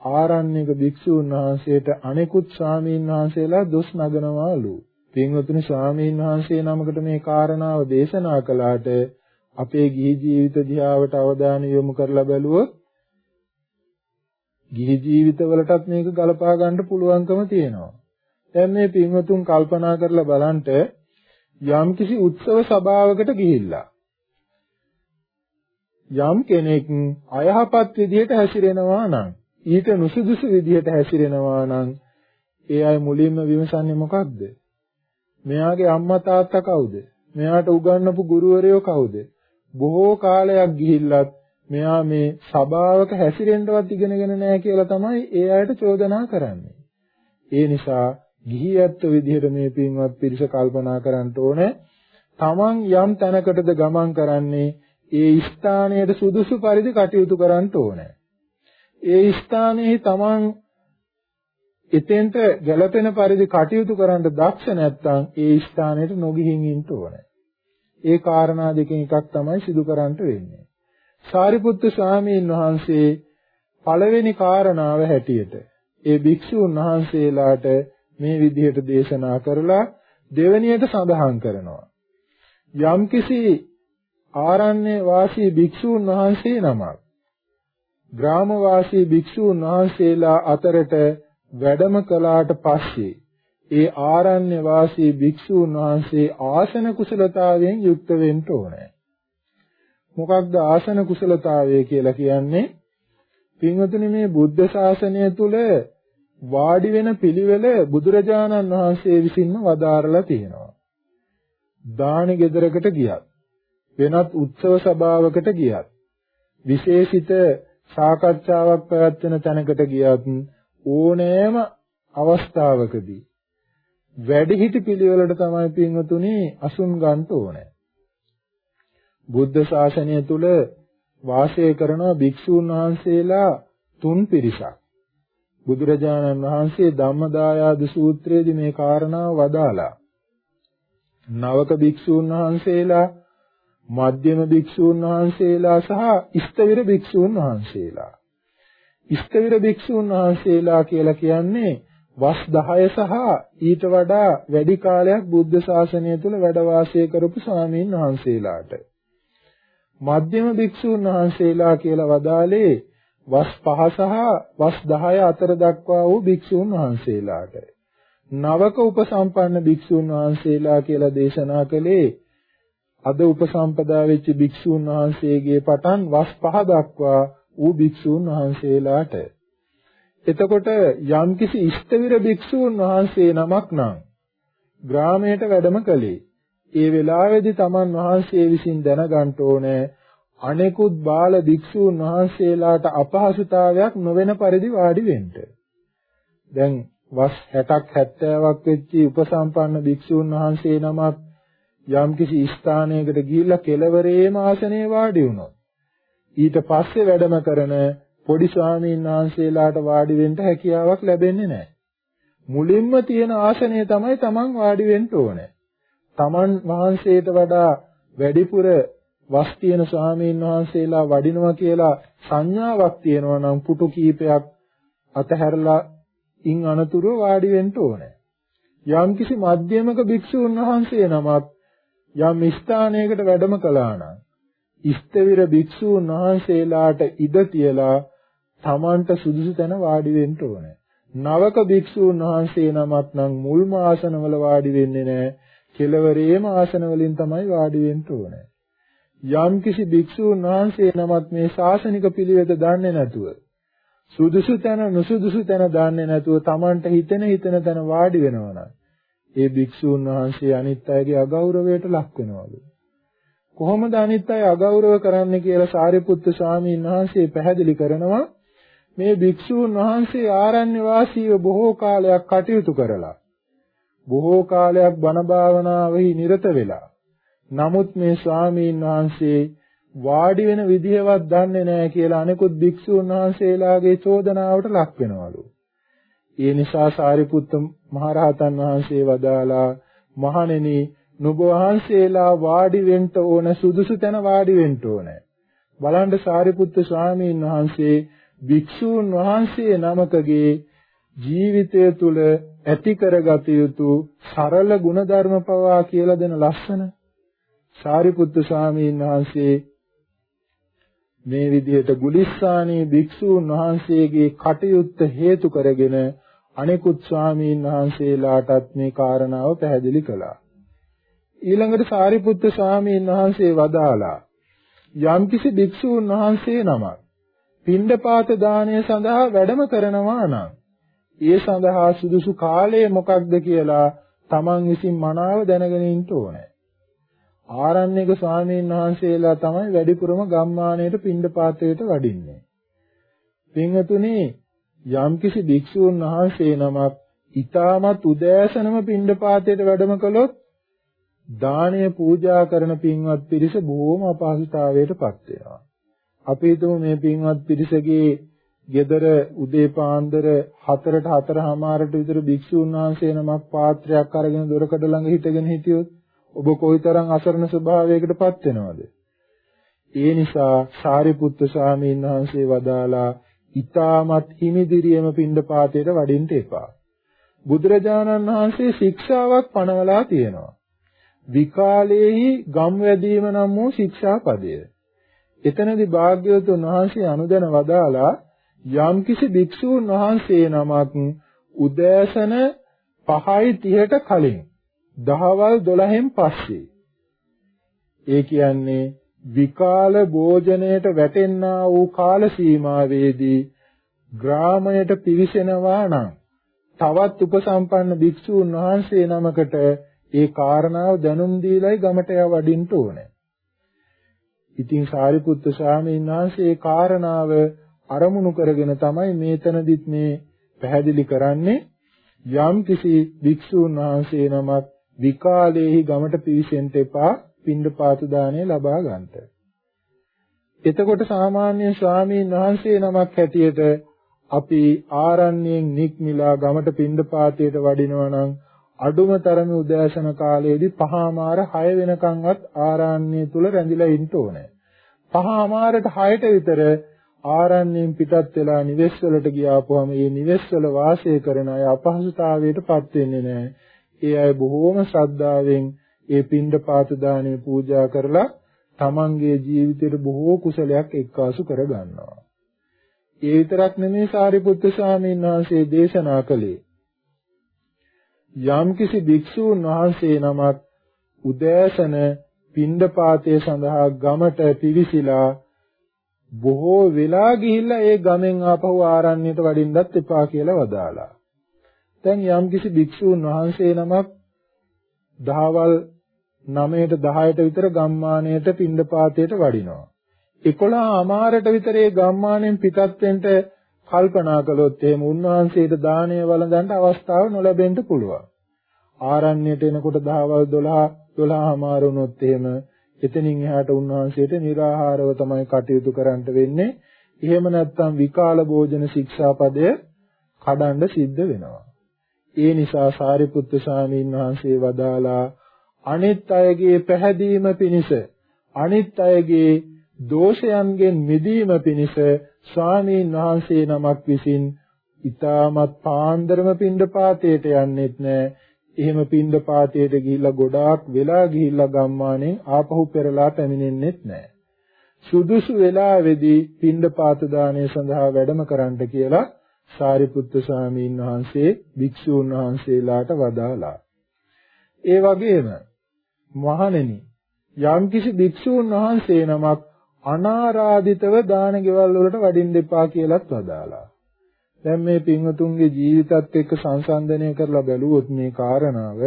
ආරණ්‍යක භික්ෂූන් වහන්සේට අනෙකුත් ස්වාමීන් වහන්සේලා දොස් නගනවාලු. පින්වතුනි ස්වාමීන් වහන්සේ නමකට මේ කාරණාව දේශනා කළාට අපේ ගිහි ජීවිත දිහාවට අවධානය යොමු කරලා බැලුවොත් ගිහි ජීවිතවලටත් මේක ගලපා ගන්න පුළුවන්කම තියෙනවා. දැන් මේ පින්වතුන් කල්පනා කරලා බලන්න යම්කිසි උත්සව සභාවකට ගිහිල්ලා යම් කෙනෙක් අයහපත් විදිහට හැසිරෙනවා නම් ඊට නුසුදුසු විදිහට හැසිරෙනවා නම් ඒ අය මුලින්ම විමසන්නේ මොකක්ද? මෙයාගේ අම්මා තාත්තා කවුද? මෙයාට උගන්වපු ගුරුවරයෝ කවුද? බොහෝ කාලයක් ගිහිල්ලත් මෙයා මේ සභාවක හැසිරෙන්නවත් ඉගෙනගෙන නැහැ කියලා තමයි ඒ අයට චෝදනා කරන්නේ. ඒ නිසා ගිහි ඇත්ත විදිහට මේ පින්වත් පිරිස කල්පනා කරන්න ඕනේ. තමන් යම් තැනකටද ගමන් කරන්නේ ඒ ස්ථානයට සුදුසු පරිදි කටයුතු කරන්න ඕනේ. ඒ ස්ථානයේ තමන් එතෙන්ට ගැළපෙන පරිදි කටයුතු කරන්න දක්ෂ නැත්නම් ඒ ස්ථානයට නොගිහින් ඉන්න ඕනේ. ඒ කාරණා දෙකෙන් එකක් තමයි සිදු කරන්න වෙන්නේ. සාරිපුත්තු ස්වාමීන් වහන්සේ පළවෙනි කාරණාව හැටියට ඒ භික්ෂුන් වහන්සේලාට මේ විදිහට දේශනා කරලා දෙවැනියට සඳහන් කරනවා. යම්කිසි ආරණ්‍ය වාසී භික්ෂූන් වහන්සේ නමක් ග්‍රාම වාසී භික්ෂූන් වහන්සේලා අතරට වැඩම කළාට පස්සේ ඒ ආරණ්‍ය වාසී භික්ෂූන් වහන්සේ ආසන කුසලතාවයෙන් යුක්ත වෙන්න ඕනේ. මොකක්ද ආසන කුසලතාවය කියලා කියන්නේ? පින්වතුනි මේ බුද්ධ ශාසනය තුල වාඩි වෙන පිළිවෙල බුදුරජාණන් වහන්සේ විසින්ම වදාරලා තියෙනවා. දානි ගෙදරකට ගියත් වෙනත් උත්සව සභාවකට ගියත් විශේෂිත සාකච්ඡාවක් පැවැත්වෙන තැනකට ගියත් ඕනෑම අවස්ථාවකදී වැඩිහිටි පිළිවෙලට තමයි පින්වතුනි අසුන් ගන්න ඕනේ. බුද්ධ ශාසනය තුල වාසය කරන භික්ෂූන් වහන්සේලා තුන් පිරිසක්. බුදුරජාණන් වහන්සේ ධම්මදායාද සූත්‍රයේදී මේ කාරණාව වදාලා. නවක භික්ෂූන් වහන්සේලා, මධ්‍යම භික්ෂූන් වහන්සේලා සහ ස්ථවිර භික්ෂූන් වහන්සේලා. ස්ථවිර භික්ෂූන් වහන්සේලා කියලා කියන්නේ වස් 10 සහ ඊට වඩා වැඩි කාලයක් බුද්ධ ශාසනය තුල වැඩ වාසය කරපු ස්වාමීන් වහන්සේලාට මධ්‍යම භික්ෂූන් වහන්සේලා කියලා වදාලේ වස් 5 සහ වස් 10 අතර දක්වා වූ භික්ෂූන් වහන්සේලාට. නවක උපසම්පන්න භික්ෂූන් වහන්සේලා කියලා දේශනා කළේ අද උපසම්පදා වෙච්ච භික්ෂූන් වහන්සේගේ පටන් වස් 5 දක්වා වූ භික්ෂූන් වහන්සේලාට. එතකොට යම්කිසි ඉෂ්ටවිර භික්ෂූන් වහන්සේ නමක් නම් ග්‍රාමයට වැඩම කළේ ඒ වෙලාවේදී තමන් වහන්සේ විසින් දැනගන්න ඕනේ අනෙකුත් බාල භික්ෂූන් වහන්සේලාට අපහසුතාවයක් නොවන පරිදි වාඩි වෙන්න. දැන් වස් 60ක් 70ක් වෙච්ච උපසම්පන්න භික්ෂූන් වහන්සේ නමක් යම්කිසි ස්ථානයකට ගිහිල්ලා කෙළවරේම ආසනයේ වාඩි වුණොත් ඊට පස්සේ වැඩම කරන පොඩි ස්වාමීන් වහන්සේලාට වාඩි වෙන්න හැකියාවක් ලැබෙන්නේ නැහැ. මුලින්ම තියෙන ආසනය තමයි Taman වාඩි වෙන්න ඕනේ. Taman වහන්සේට වඩා වැඩිපුර වස් තියෙන ස්වාමීන් වහන්සේලා වඩිනවා කියලා සංඥාවක් තියෙනවා නම් පුටු කීපයක් අතහැරලා ඉන් අනතුරුව වාඩි වෙන්න ඕනේ. යම්කිසි මධ්‍යමක භික්ෂුන් වහන්සේ නමක් යම් ස්ථානයකට වැඩම කළා නම් ඉස්තවිර භික්ෂූන් වහන්සේලාට ඉඩ තියලා තමන්ට සුදුසු තැන වාඩි වෙන්න ඕනේ. නවක භික්ෂූන් වහන්සේ නමක් නම් මුල්ම ආසනවල වාඩි වෙන්නේ නැහැ. කෙළවරේම ආසන වලින් තමයි වාඩි වෙන්න ඕනේ. යම් කිසි භික්ෂූන් වහන්සේ නමක් මේ ශාසනික පිළිවෙත දන්නේ නැතුව සුදුසු තැන නුසුදුසු තැන දන්නේ නැතුව Tamanට හිතෙන හිතෙන තැන වාඩි වෙනවා ඒ භික්ෂූන් වහන්සේ අනිත් අයගේ අගෞරවයට ලක් වෙනවලු. කොහොමද අනිත් අය අගෞරව කරන්නේ කියලා සාරිපුත්තු ස්වාමීන් වහන්සේ පැහැදිලි කරනවා මේ භික්ෂූන් වහන්සේ ආරණ්‍ය වාසීව බොහෝ කාලයක් කටයුතු කරලා බොහෝ කාලයක් බණ භාවනාවෙහි නිරත වෙලා නමුත් මේ ස්වාමීන් වහන්සේ වාඩි වෙන විදිහවත් දන්නේ නැහැ කියලා අනෙකුත් භික්ෂූන් වහන්සේලාගේ චෝදනාවට ලක් වෙනවලු. ඒ නිසා සාරිපුත්ත මහරහතන් වහන්සේ වදාලා මහණෙනි නුඹ වහන්සේලා වාඩි වෙන්න ඕන සුදුසු තැන වාඩි වෙන්න ඕනේ. බලන්න සාරිපුත්ත ස්වාමීන් වහන්සේ භික්ෂූන් වහන්සේ නමකගේ ජීවිතය තුළ ඇති කරගත යුතු සරල ගුණධර්ම පවා කියලා දෙන ලස්සන සාරිපුත්තු ස්වාමීන් වහන්සේ මේ විදිහට ගුලිස්සානී භික්ෂූන් වහන්සේගේ කටයුත්ත හේතු කරගෙන අනෙකුත් ස්වාමීන් වහන්සේලාටත් මේ කාරණාව පැහැදිලි කළා. ඊළඟට සාරිපුත්තු ස්වාමීන් වහන්සේ වදාලා යම්කිසි භික්ෂූන් වහන්සේ නමක් පිණ්ඩපාත දාණය සඳහා වැඩම කරනවා නම් ඒ සඳහා සුදුසු කාලය මොකක්ද කියලා තමන් විසින් මනාව දැනගෙන ඉන්න ඕනේ. ආරණ්‍යක ස්වාමීන් වහන්සේලා තමයි වැඩිපුරම ගම්මානයට පිණ්ඩපාතයට වඩින්නේ. පින්වතුනි යම්කිසි භික්ෂූන් වහන්සේ නමක් ඊටමත් උදෑසනම පිණ්ඩපාතයට වැඩම කළොත් දානය පූජා කරන පින්වත් පිරිස බොහොම අපහසුතාවයටපත් වෙනවා. අපි හිතමු මේ පින්වත් පිරිසගේ ගෙදර උදේ පාන්දර 4ට 4:00මාරට විතර භික්ෂුන් වහන්සේ නමක් පාත්‍රයක් අරගෙන දොරකඩ ළඟ හිටගෙන හිටියොත් ඔබ කොයිතරම් අසරණ ස්වභාවයකටපත් වෙනවද? ඒ නිසා සාරිපුත්තු ස්වාමීන් වහන්සේ වදාලා ඊ타මත් හිමිදිරියම පිණ්ඩපාතයට වඩින්න එපා. බුදුරජාණන් වහන්සේ ශික්ෂාවක් පනවලා තියෙනවා. විකාලේහි ගම් වැදීම නම් වූ ශික්ෂාපදය. එතනදී භාග්‍යවතුන් වහන්සේ අනුදැන වදාලා යම්කිසි භික්ෂූන් වහන්සේ නමක් උදෑසන 5:30ට කලින් දහවල් 12න් පස්සේ ඒ කියන්නේ විකාල භෝජනයට වැටෙන්නා වූ කාල සීමාවේදී ග්‍රාමයට පිවිසෙනවා නම් තවත් උපසම්පන්න භික්ෂූන් වහන්සේ නමකට ඒ කාරණාව දැනුම් දීලයි ගමට යවඩින්න ඕනේ. ඉතින් සාරිපුත්ත ස්වාමීන් වහන්සේ ඒ කාරණාව අරමුණු කරගෙන තමයි මේතනදිත් මේ පැහැදිලි කරන්නේ යම් කිසි භික්ෂූන් වහන්සේ නමක් විකාලේහි ගමට පිවිසෙන්න එපා පින්ඩපාත දාණය ලබා ගන්නට. එතකොට සාමාන්‍ය ස්වාමීන් වහන්සේ නමක් හැටියට අපි ආරණ්‍යයෙන් නික්මිලා ගමට පින්ඩපාතයට වඩිනවා නම් අඩුම තරමේ උදෑසන කාලයේදී පහමාර 6 වෙනකන්වත් ආරණ්‍ය තුල රැඳිලා ඉන්න ඕනේ. පහමාරට 6ට විතර ආරණ්‍යයෙන් පිටත් වෙලා නිවෙස් වලට ගියාපුවම මේ නිවෙස් වල වාසය කරන අය අපහසුතාවයටපත් වෙන්නේ නැහැ. ඒ අය බොහෝම ශ්‍රද්ධාවෙන් ඒ පින්ඩපාත දාණය පූජා කරලා තමන්ගේ ජීවිතයට බොහෝ කුසලයක් එක්කාසු කර ගන්නවා. ඒ විතරක් නෙමේ සාරිපුත්ත ස්වාමීන් වහන්සේ දේශනා කළේ. යම්කිසි භික්ෂූන් වහන්සේ නමක් උදෑසන පින්ඩපාතය සඳහා ගමට පිවිසිලා බොහෝ වෙලා ගිහිල්ලා ඒ ගමෙන් ආපහු ආරණ්‍යයට වඩින්නත් එපා කියලා වදාලා. දැන් යම්කිසි භික්ෂූන් වහන්සේ නමක් දහවල් 9ට 10ට විතර ගම්මානයට පින්ඩපාතයට වඩිනවා. 11 අමාරට විතර ඒ ගම්මානෙන් පිටත් වෙන්න කල්පනා කළොත් එහෙම උන්වහන්සේට දාණය වළඳන්න අවස්ථාව නොලැබෙන්න පුළුවන්. ආරණ්‍යයට එනකොට දහවල් 12 12 අමාර වුණොත් එහෙම එතනින් එහාට උන්වහන්සේට निराහාරව තමයි කටයුතු කරන්න වෙන්නේ. එහෙම නැත්නම් විකාල භෝජන ශික්ෂාපදය කඩන්න සිද්ධ වෙනවා. ඒ නිසා සාරිපුත්තු ස්වාමීන් වහන්සේ වදාලා අනිත් අයගේ පැහැදීම පිණිස අනිත් අයගේ දෝෂයන්ගෙන් මිදීම පිණිස ස්වාමීන් වහන්සේ නමක් විසින් ඊටමත් පාන්දරම පින්ඩපාතයට යන්නෙත් නැහැ. එහෙම පින්ඩපාතයට ගිහිල්ලා ගොඩාක් වෙලා ගිහිල්ලා ගම්මානෙන් ආපහු පෙරලා පැමිණෙන්නෙත් නැහැ. සුදුසු වෙලාවේදී පින්ඩපාත දාණය සඳහා වැඩම කරන්නට කියලා සාරිපුත්තු ස්වාමීන් වහන්සේ භික්ෂූන් වහන්සේලාට වදාලා. ඒ වගේම මහණෙනි යම්කිසි භික්ෂූන් වහන්සේ නමක් අනාරාධිතව දාන ගෙවල් වලට වඩින්න එපා කියලාත් වදාලා. දැන් මේ පින්වතුන්ගේ ජීවිතත් එක්ක සංසන්දනය කරලා බැලුවොත් මේ කාරණාව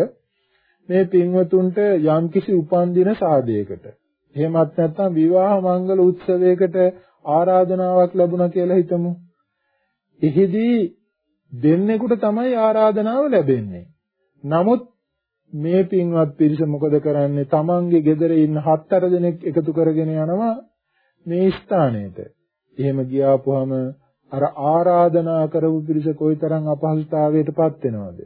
මේ පින්වතුන්ට යම්කිසි උපන්දින සාදයකට එහෙමත් නැත්නම් විවාහ මංගල උත්සවයකට ආරාධනාවක් ලැබුණා කියලා හිතමු. එහිදී දෙන්නෙකුට තමයි ආරාධනාව ලැබෙන්නේ. නමුත් මේ පින්වත් පිරිස මොකද කරන්නේ? තමන්ගේ ගෙදර ඉන්න හතර දෙනෙක් එකතු කරගෙන යනවා මේ ස්ථානෙට. එහෙම ගියාපුවම අර ආරාධනා කරපු පිරිස කොයිතරම් අපහසුතාවයටපත් වෙනවද?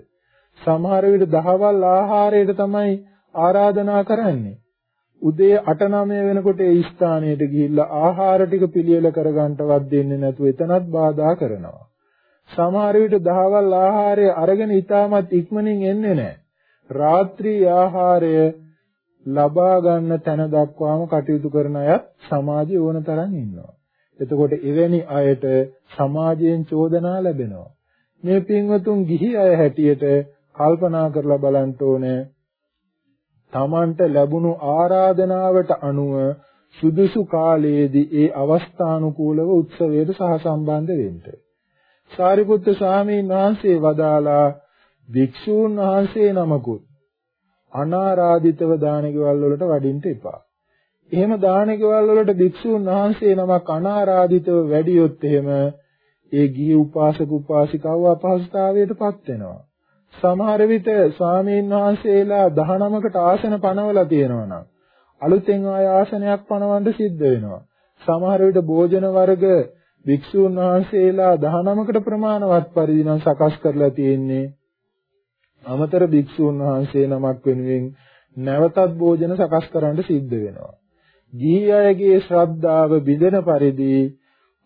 සමහර විට දහවල් ආහාරයට තමයි ආරාධනා කරන්නේ. උදේ 8-9 වෙනකොට ඒ ස්ථානයට ගිහිල්ලා ආහාර ටික පිළියෙල කරගන්නටවත් දෙන්නේ නැතුව එතනත් බාධා කරනවා. සමහර විට දහවල් ආහාරය අරගෙන ඊටමත් ඉක්මනින් එන්නේ නැහැ. රාත්‍රී ආහාරය ලබා ගන්න තැන දක්වාම කටයුතු කරන අයත් සමාජයේ ඕන තරම් ඉන්නවා. එතකොට එවැනි අයට සමාජයෙන් චෝදනා ලැබෙනවා. මේ පින්වතුන් ගිහි අය හැටියට කල්පනා කරලා බලන්න ඕනේ. Tamanට ලැබුණු ආරාධනාවට අනුව සුදුසු කාලයේදී ඒ අවස්ථානුකූලව උත්සවයට සහසම්බන්ධ වෙන්න. සාරිපුත්‍ර ස්වාමීන් වහන්සේ වදාලා භික්ෂූන් වහන්සේ නමකුත් අනාරාධිතව දානකවල් වලට වඩින්න එපා. එහෙම දානකවල් වලට භික්ෂූන් වහන්සේ නමක් අනාරාධිතව වැඩියොත් එහෙම ඒ ගිහි උපාසක උපාසිකාව අපහසුතාවයටපත් වෙනවා. සමහර විට ස්වාමීන් වහන්සේලා 19කට ආසන පනවලා තියෙනවා නම් අලුතෙන් ආය ආසනයක් පනවන්න සිද්ධ වෙනවා. සමහර විට භෝජන වර්ග භික්ෂූන් වහන්සේලා 19කට ප්‍රමාණවත් පරිදි නම් සකස් කරලා තියෙන්නේ. අමතර භික්ෂූන් වහන්සේ නමක් වෙනුවෙන් නැවතත් භෝජන සකස් කරන්න සිද්ධ වෙනවා. ගිහි අයගේ ශ්‍රද්ධාව බිඳෙන පරිදි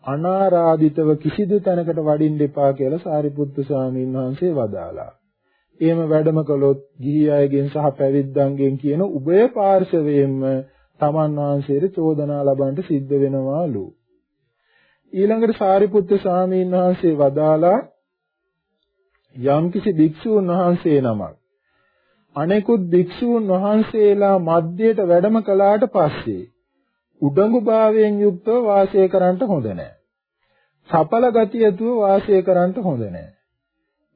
අනාරාධිතව කිසිදු තැනකට වඩින්න එපා කියලා සාරිපුත්තු ස්වාමීන් වහන්සේ වදාලා. එහෙම වැඩම කළොත් ගිහි අයගෙන් සහ පැවිද්දන්ගෙන් කියන උභය පාර්ශවයෙන්ම තමන් වහන්සේට චෝදනා ලබන්නට සිද්ධ වෙනවාලු. ඊළඟට සාරිපුත්තු ස්වාමීන් වහන්සේ වදාලා යම්කිසි භික්ෂූන් වහන්සේ නමක් අනෙකුත් භික්ෂූන් වහන්සේලා මැදයට වැඩම කළාට පස්සේ උඩඟුභාවයෙන් යුක්තව වාසය කරන්නට හොඳ නැහැ. සඵල ගතිය ඇතුව වාසය කරන්නට හොඳ නැහැ.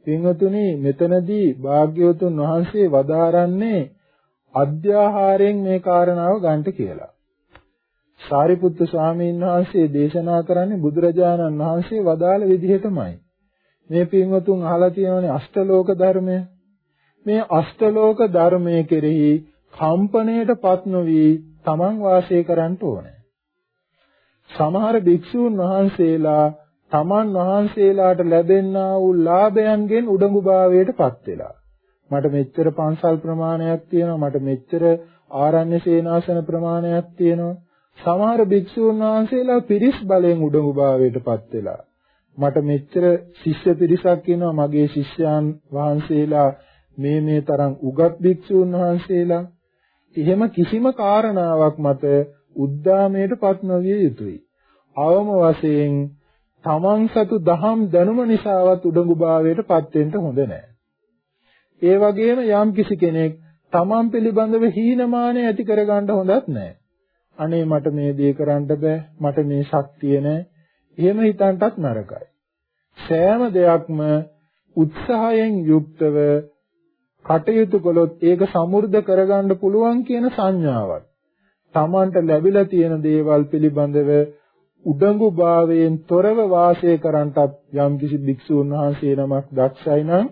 පින්වතුනි මෙතනදී භාග්‍යවතුන් වහන්සේ වදාරන්නේ අධ්‍යාහාරයෙන් මේ කාරණාව ගන්නට කියලා. සාරිපුත්තු ස්වාමීන් වහන්සේ දේශනා කරන්නේ බුදුරජාණන් වහන්සේ වදාළ විදිහටමයි. මේ පින්වතුන් අහලා තියෙනවනේ අෂ්ටලෝක ධර්මය. මේ අෂ්ටලෝක ධර්මයේ කෙරෙහි කම්පණයටපත් නොවි තමන් වාසය කරන්න ඕනේ. සමහර භික්ෂූන් වහන්සේලා තමන් වහන්සේලාට ලැබෙන්නා වූ ලාභයන්ගෙන් උඩඟුභාවයටපත් වෙලා. මට මෙච්චර පන්සල් ප්‍රමාණයක් තියෙනවා මට මෙච්චර ආරණ්‍ය සේනාසන ප්‍රමාණයක් තියෙනවා. සමහර භික්ෂූන් වහන්සේලා පිරිස් බලයෙන් උඩඟුභාවයටපත් වෙලා. මට මෙච්චර ශිෂ්‍ය පිරිසක් ඉන්නවා මගේ ශිෂ්‍යයන් වහන්සේලා මේ මේ තරම් උගත් භික්ෂූන් වහන්සේලා. එහෙම කිසිම කාරණාවක් මත උද්දාමයටපත් නොවිය යුතුයි. අවම වශයෙන් තමන් සතු දහම් දැනුම නිසාවත් උඩඟුභාවයටපත් වෙන්න හොඳ නැහැ. ඒ වගේම යම් කිසි කෙනෙක් තමන් පිළිබඳව හීනමානය ඇති කරගන්න හොඳත් නැහැ. අනේ මට මේ දේ කරන්න බෑ මට මේ ශක්තිය නැහැ එහෙම හිතන්නටත් නරකයි සෑම දෙයක්ම උත්සාහයෙන් යුක්තව කටයුතු කළොත් ඒක සමෘද්ධ කරගන්න පුළුවන් කියන සංඥාවක් තමන්ට ලැබිලා තියෙන දේවල් පිළිබඳව උඩඟු භාවයෙන් තොරව වාසය කරන්නටත් යම්කිසි භික්ෂූන් වහන්සේ නමක් දක්ෂයි නම්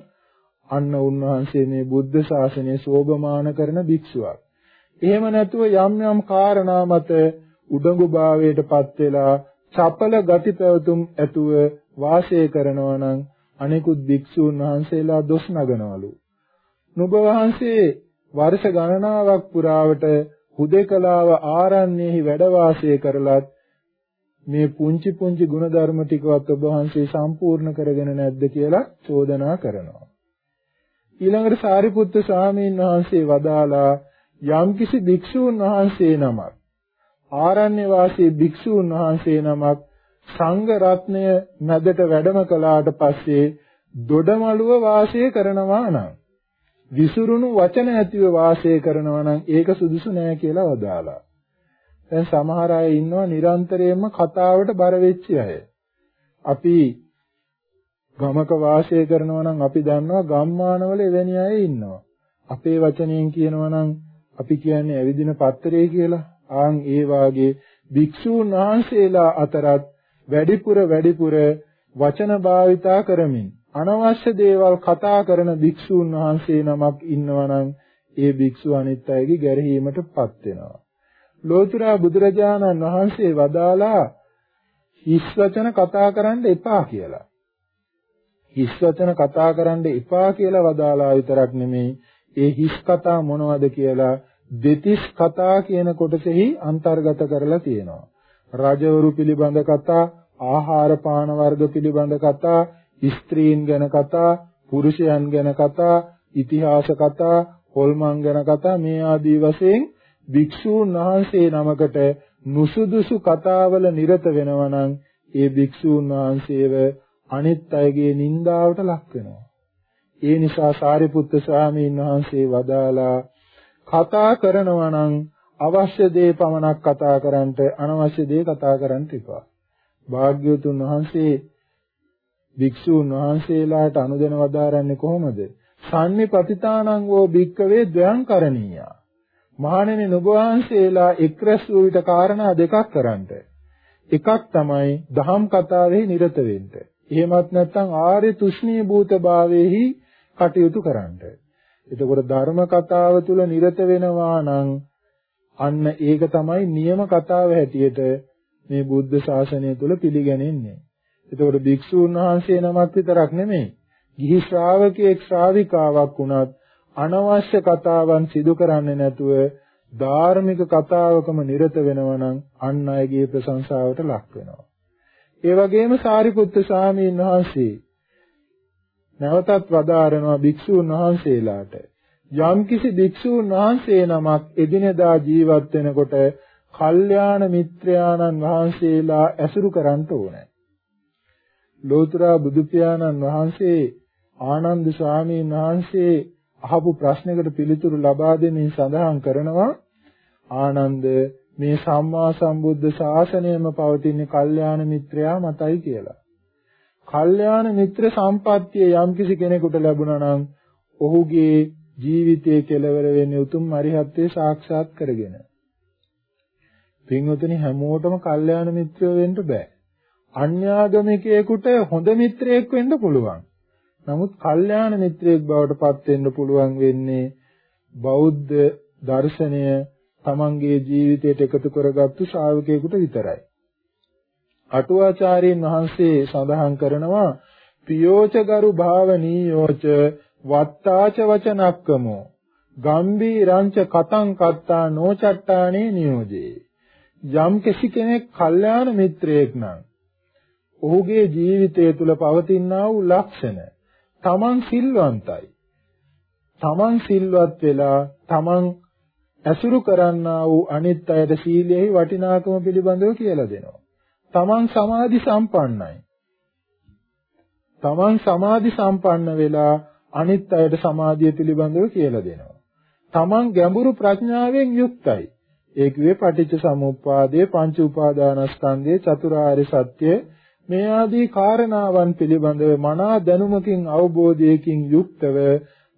අන්න උන්වහන්සේ මේ බුද්ධ ශාසනය සෝභමාන කරන භික්ෂුවක්. එහෙම නැතුව යම් යම් කාරණා මත උඩඟු භාවයටපත් වෙලා චපල ගති පැවතුම් ඇතුව වාසය කරනවා නම් අනෙකුත් භික්ෂූන් වහන්සේලා දොස් නගනවලු. නුඹ වහන්සේ වර්ෂ ගණනාවක් පුරාවට හුදේකලාව ආරණ්‍යෙහි වැඩ වාසය කරලත් මේ පුංචි පුංචි ಗುಣධර්ම ටිකවත් ඔබ වහන්සේ සම්පූර්ණ කරගෙන නැද්ද කියලා චෝදනා කරනවා. ඊළඟට සාරිපුත්තු ස්වාමීන් වහන්සේ වදාලා යම්කිසි භික්ෂූන් වහන්සේ නමක් ආරණ්‍ය වාසී භික්ෂූන් වහන්සේ නමක් සංඝ රත්නය මැදට වැඩම කළාට පස්සේ දොඩමළුව වාසය කරනවා නම් විසුරුණු වචන ඇතිව වාසය කරනවා නම් ඒක සුදුසු නෑ කියලා වදාලා. දැන් සමහර අය ඉන්නවා නිරන්තරයෙන්ම කතාවට බර වෙච්ච අය. අපි ගමක වාසය කරනවා නම් අපි දන්නවා ගම්මානවල එවැනි අය ඉන්නවා. අපේ වචනයෙන් කියනවා නම් අපි කියන්නේ ඇවිදින පත්තරේ කියලා. ආන් ඒ වාගේ භික්ෂූන් වහන්සේලා අතරත් වැඩිපුර වැඩිපුර වචන භාවිතා කරමින් අනවශ්‍ය දේවල් කතා කරන භික්ෂූන් වහන්සේ නමක් ඉන්නවනම් ඒ භික්ෂුව අනිත් අයගේ ගැරහීමටපත් වෙනවා. ලෝතුරා බුදුරජාණන් වහන්සේ වදාලා හිස් වචන කතා කරන්න එපා කියලා. හිස් වචන කතා කරන්න එපා කියලා වදාලා විතරක් නෙමෙයි ඒ හිස් කතා මොනවද කියලා දෙතිස් කතා කියන කොටසෙහි අන්තර්ගත කරලා තියෙනවා. රජවරු පිළිබඳ කතා, ආහාර පාන වර්ග පිළිබඳ කතා, ස්ත්‍රීන් ගැන කතා, පුරුෂයන් ගැන කතා, ඉතිහාස කතා, හොල්මන් ගැන කතා මේ ආදී වශයෙන් භික්ෂූන් වහන්සේ නමකට නුසුදුසු කතාවල නිරත වෙනවා නම් ඒ භික්ෂූන් වහන්සේව අනිත් අයගේ නින්දාවට ලක් වෙනවා. ඒ නිසා සාරිපුත්ත ස්වාමීන් වහන්සේ වදාලා කතා කරනවා නම් අවශ්‍ය දේ පමණක් කතා කරන්නට අනවශ්‍ය දේ කතා කරන්න එපා. භාග්‍යවතුන් වහන්සේ භික්ෂූන් වහන්සේලාට අනුදැන වදාරන්නේ කොහොමද? සම්නිපතිතානං වූ භික්කවේ ද්වයං කරණීයා. මහණෙනි නුඹ වහන්සේලා එක්රැස් වූ විට කාරණා දෙකක් කරන්නට. එකක් තමයි දහම් කතාවේ නිරත වෙන්න. එහෙමත් නැත්නම් ආර්ය තුෂ්ණී භූත භාවයේහි කටයුතු කරන්නට. එතකොට ධර්ම කතාව තුළ නිරත වෙනවා නම් අන්න ඒක තමයි නියම කතාව හැටියට මේ බුද්ධ ශාසනය තුළ පිළිගැනෙන්නේ. එතකොට භික්ෂූන් වහන්සේ නමක් විතරක් නෙමෙයි. ගිහි ශ්‍රාවකයෙක් ශ්‍රාවිකාවක් වුණත් අනවශ්‍ය කතාවන් සිදු කරන්නේ නැතුව ධාර්මික කතාවකම නිරත වෙනවා නම් අන් අයගේ ප්‍රශංසාවට ලක් වෙනවා. ඒ වගේම සාරිපුත්තු ස්වාමීන් වහන්සේ නැවතත් වදාරනවා භික්ෂූන් වහන්සේලාට යම්කිසි භික්ෂූන් වහන්සේ නමක් එදිනෙදා ජීවත් වෙනකොට කල්යාණ මිත්‍රයාණන් වහන්සේලා ඇසුරු කරන්න ඕනේ. ලෝතර බුදු පියාණන් වහන්සේ ආනන්ද ස්වාමීන් වහන්සේ අහපු ප්‍රශ්නයකට පිළිතුරු ලබා දෙමින් සඳහන් කරනවා ආනන්ද මේ සම්මා සම්බුද්ධ ශාසනයම පවතින කල්යාණ මිත්‍රයා මතයි කියලා. කල්යාණ මිත්‍ර සම්පත්තිය යම්කිසි කෙනෙකුට ලැබුණා නම් ඔහුගේ ජීවිතයේ කෙලවර වෙන්නේ උතුම් අරිහත්ත්වේ සාක්ෂාත් කරගෙන. පින්වතුනි හැමෝටම කල්යාණ මිත්‍රයෝ වෙන්න බෑ. අන්‍යාගමිකයෙකුට හොඳ මිත්‍රයෙක් වෙන්න පුළුවන්. නමුත් කල්යාණ මිත්‍රයෙක් බවට පත් වෙන්න පුළුවන් වෙන්නේ බෞද්ධ දර්ශනය තමන්ගේ ජීවිතයට එකතු කරගත්තු ශ්‍රාවකයෙකුට විතරයි. අටුවාචාර්යන් වහන්සේ සඳහන් කරනවා පියෝච ගරු භාවනීයෝච වත්තාච වචනක්කමෝ ගම්බීරංච කතං කත්තා නොචට්ටානේ නියෝජේ යම් කිසි කෙනෙක් කල්යාණ මිත්‍රයෙක් නම් ඔහුගේ ජීවිතය තුළ පවතිනා වූ ලක්ෂණ තමන් සිල්වන්තයි තමන් සිල්වත් වෙලා තමන් ඇසුරු කරන්නා වූ අනිත් අයට සීලයෙහි වටිනාකම පිළිබඳව කියලා දෙනවා. තමන් සමාධි සම්පන්නයි. තමන් සමාධි සම්පන්න වෙලා අනිත් අයට සමාධිය පිළිබඳව කියලා දෙනවා. තමන් ගැඹුරු ප්‍රඥාවෙන් යුක්තයි. ඒ කිව්වේ පටිච්ච සමුප්පාදයේ පංච උපාදානස්කන්ධයේ චතුරාර්ය සත්‍ය මේ ආදී කාරණාවන් පිළිබඳව මනා දැනුමකින් අවබෝධයකින් යුක්තව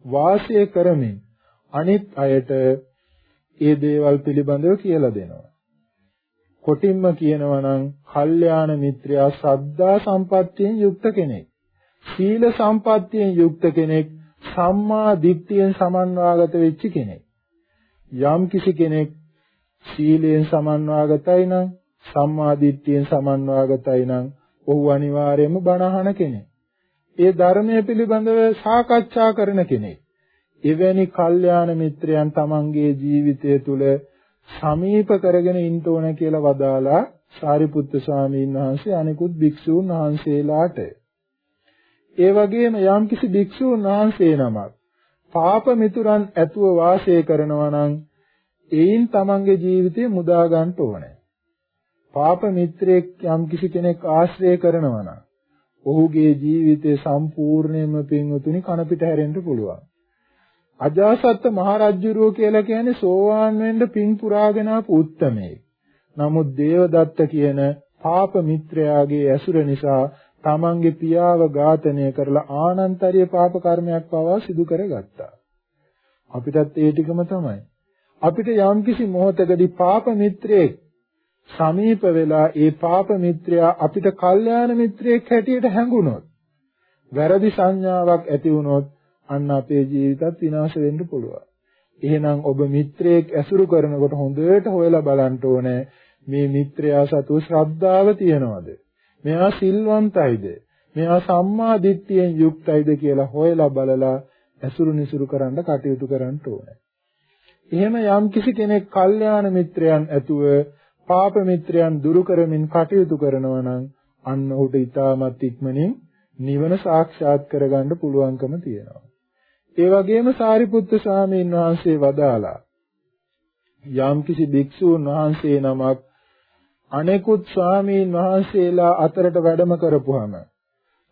වාසය කරමින් අනිත් අයට ඒ දේවල් පිළිබඳව කියලා දෙනවා. කොටින්ම කියනවා නම් කල්යාණ මිත්‍රයා සද්ධා සම්පත්තියෙන් යුක්ත කෙනෙක්. සීල සම්පත්තියෙන් යුක්ත කෙනෙක් සම්මා දිට්ඨියෙන් සමන්වාගත වෙච්ච කෙනෙක්. යම් කිසි කෙනෙක් සීලයෙන් සමන්වාගතයි නම් සම්මා දිට්ඨියෙන් සමන්වාගතයි නම් ඔහු අනිවාර්යයෙන්ම බණ අහන කෙනෙක්. ඒ ධර්මයේ පිළිබඳව සාකච්ඡා කරන කෙනෙක්. එවැනි කල්යාණ මිත්‍රයන් තමන්ගේ ජීවිතය තුළ සමීප කරගෙන ඉන්න ඕන කියලා වදාලා සාරිපුත්තු ස්වාමීන් වහන්සේ අනිකුත් භික්ෂූන් වහන්සේලාට ඒ වගේම යම්කිසි භික්ෂූන් වහන්සේ නමක් පාප මිතුරන් ඇතුව වාසය කරනවා නම් ඒයින් තමන්ගේ ජීවිතය මුදා ගන්න ඕනේ. පාප මිත්‍රයෙක් යම්කිසි කෙනෙක් ආශ්‍රය කරනවා නම් ඔහුගේ ජීවිතය සම්පූර්ණයෙන්ම පින්වතුනි කන පිට හැරෙන්න පුළුවන්. අජාසත් මහරජුරුව කියලා කියන්නේ සෝවාන් වෙන්න පින් පුරාගෙන ආපු උත්තමයෙක්. නමුත් දේවදත්ත කියන පාප මිත්‍රයාගේ ඇසුර නිසා තමන්ගේ පියාව ඝාතනය කරලා ආනන්තරීය පාප කර්මයක් පවා සිදු කරගත්තා. අපිටත් ඒ ටිකම තමයි. අපිට යම්කිසි මොහතකදී පාප මිත්‍රයෙක් සමීප වෙලා ඒ පාප මිත්‍රයා අපිට කල්යාණ මිත්‍රයෙක් හැටියට හැඟුණොත් වැරදි සංඥාවක් ඇති වුණොත් අන්න අපේ ජීවිතත් විනාශ වෙන්න පුළුවන්. එහෙනම් ඔබ මිත්‍රයෙක් ඇසුරු කරනකොට හොඳට හොයලා බලන්න ඕනේ මේ මිත්‍රයා සතු ශ්‍රද්ධාව තියනවද? මෙයා සිල්වන්තයිද? මෙයා සම්මා දිට්ඨියෙන් යුක්තයිද කියලා හොයලා බලලා ඇසුරු නිසුරු කරන්න කටයුතු කරන්න ඕනේ. එහෙම යම් කිසි කෙනෙක් කල්යාණ මිත්‍රයන් ඇතුව පාප මිත්‍රයන් දුරු කරමින් කටයුතු කරනවා නම් අන්න ඔහුට ඊටමත් ඉක්මනින් නිවන සාක්ෂාත් කරගන්න පුළුවන්කම තියෙනවා. ඒ වගේම සාරිපුත්තු ස්වාමීන් වහන්සේ වදාලා යම්කිසි භික්ෂූන් වහන්සේ නමක් අනෙකුත් ස්වාමීන් වහන්සේලා අතරට වැඩම කරපුහම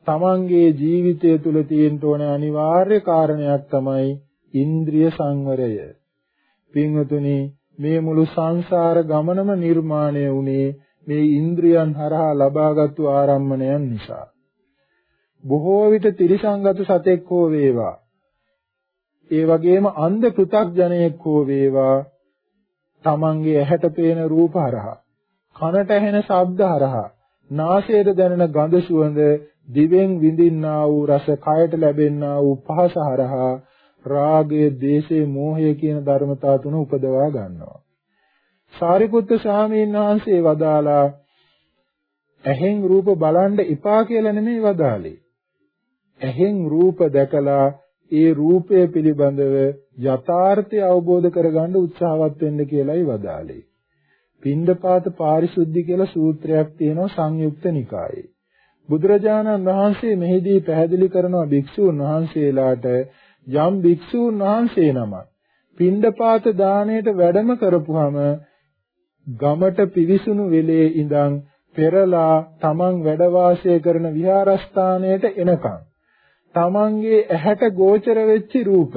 තමන්ගේ ජීවිතය තුළ තියෙන්න ඕන අනිවාර්ය කාරණයක් තමයි ඉන්ද්‍රිය සංවරය. පින්වතුනි මේ මුළු සංසාර ගමනම නිර්මාණය වුණේ මේ ඉන්ද්‍රියන් හරහා ලබාගත්තු ආරම්මණයන් නිසා. බොහෝ විට ත්‍රිසංගත සතෙක් හෝ වේවා ඒ වගේම අන්ධ පෘ탁ජනයෙක් හෝ වේවා තමන්ගේ ඇහැට පේන රූප හරහා කනට ඇහෙන ශබ්ද හරහා නාසයට දැනෙන ගඳ සුවඳ දිවෙන් විඳින්නා වූ රස කයට ලැබෙන්නා වූ පහස හරහා රාගය, දේශය, මෝහය කියන ධර්මතා තුන උපදවා ගන්නවා. සාරිපුත්ත ස්වාමීන් වහන්සේ වදාලා ඇහෙන් රූප බලන්න එපා කියලා නෙමෙයි වදාලේ. ඇහෙන් රූප දැකලා ඒ රූපය පිළිබඳව යථාර්ථය අවබෝධ කරගන්න උත්සාහවත් වෙන්න කියලායි වදාළේ. පින්දපාත පාරිශුද්ධි කියලා සූත්‍රයක් තියෙනවා සංයුක්ත නිකායේ. බුදුරජාණන් වහන්සේ මෙහිදී පැහැදිලි කරනවා භික්ෂූන් වහන්සේලාට යම් භික්ෂූන් වහන්සේ නමක් පින්දපාත දාණයට වැඩම කරපුහම ගමට පිවිසුණු වෙලේ ඉඳන් පෙරලා තමන් වැඩ වාසය කරන විහාරස්ථානයට එනකම් තමන්ගේ ඇහැට ගෝචර වෙච්ච රූප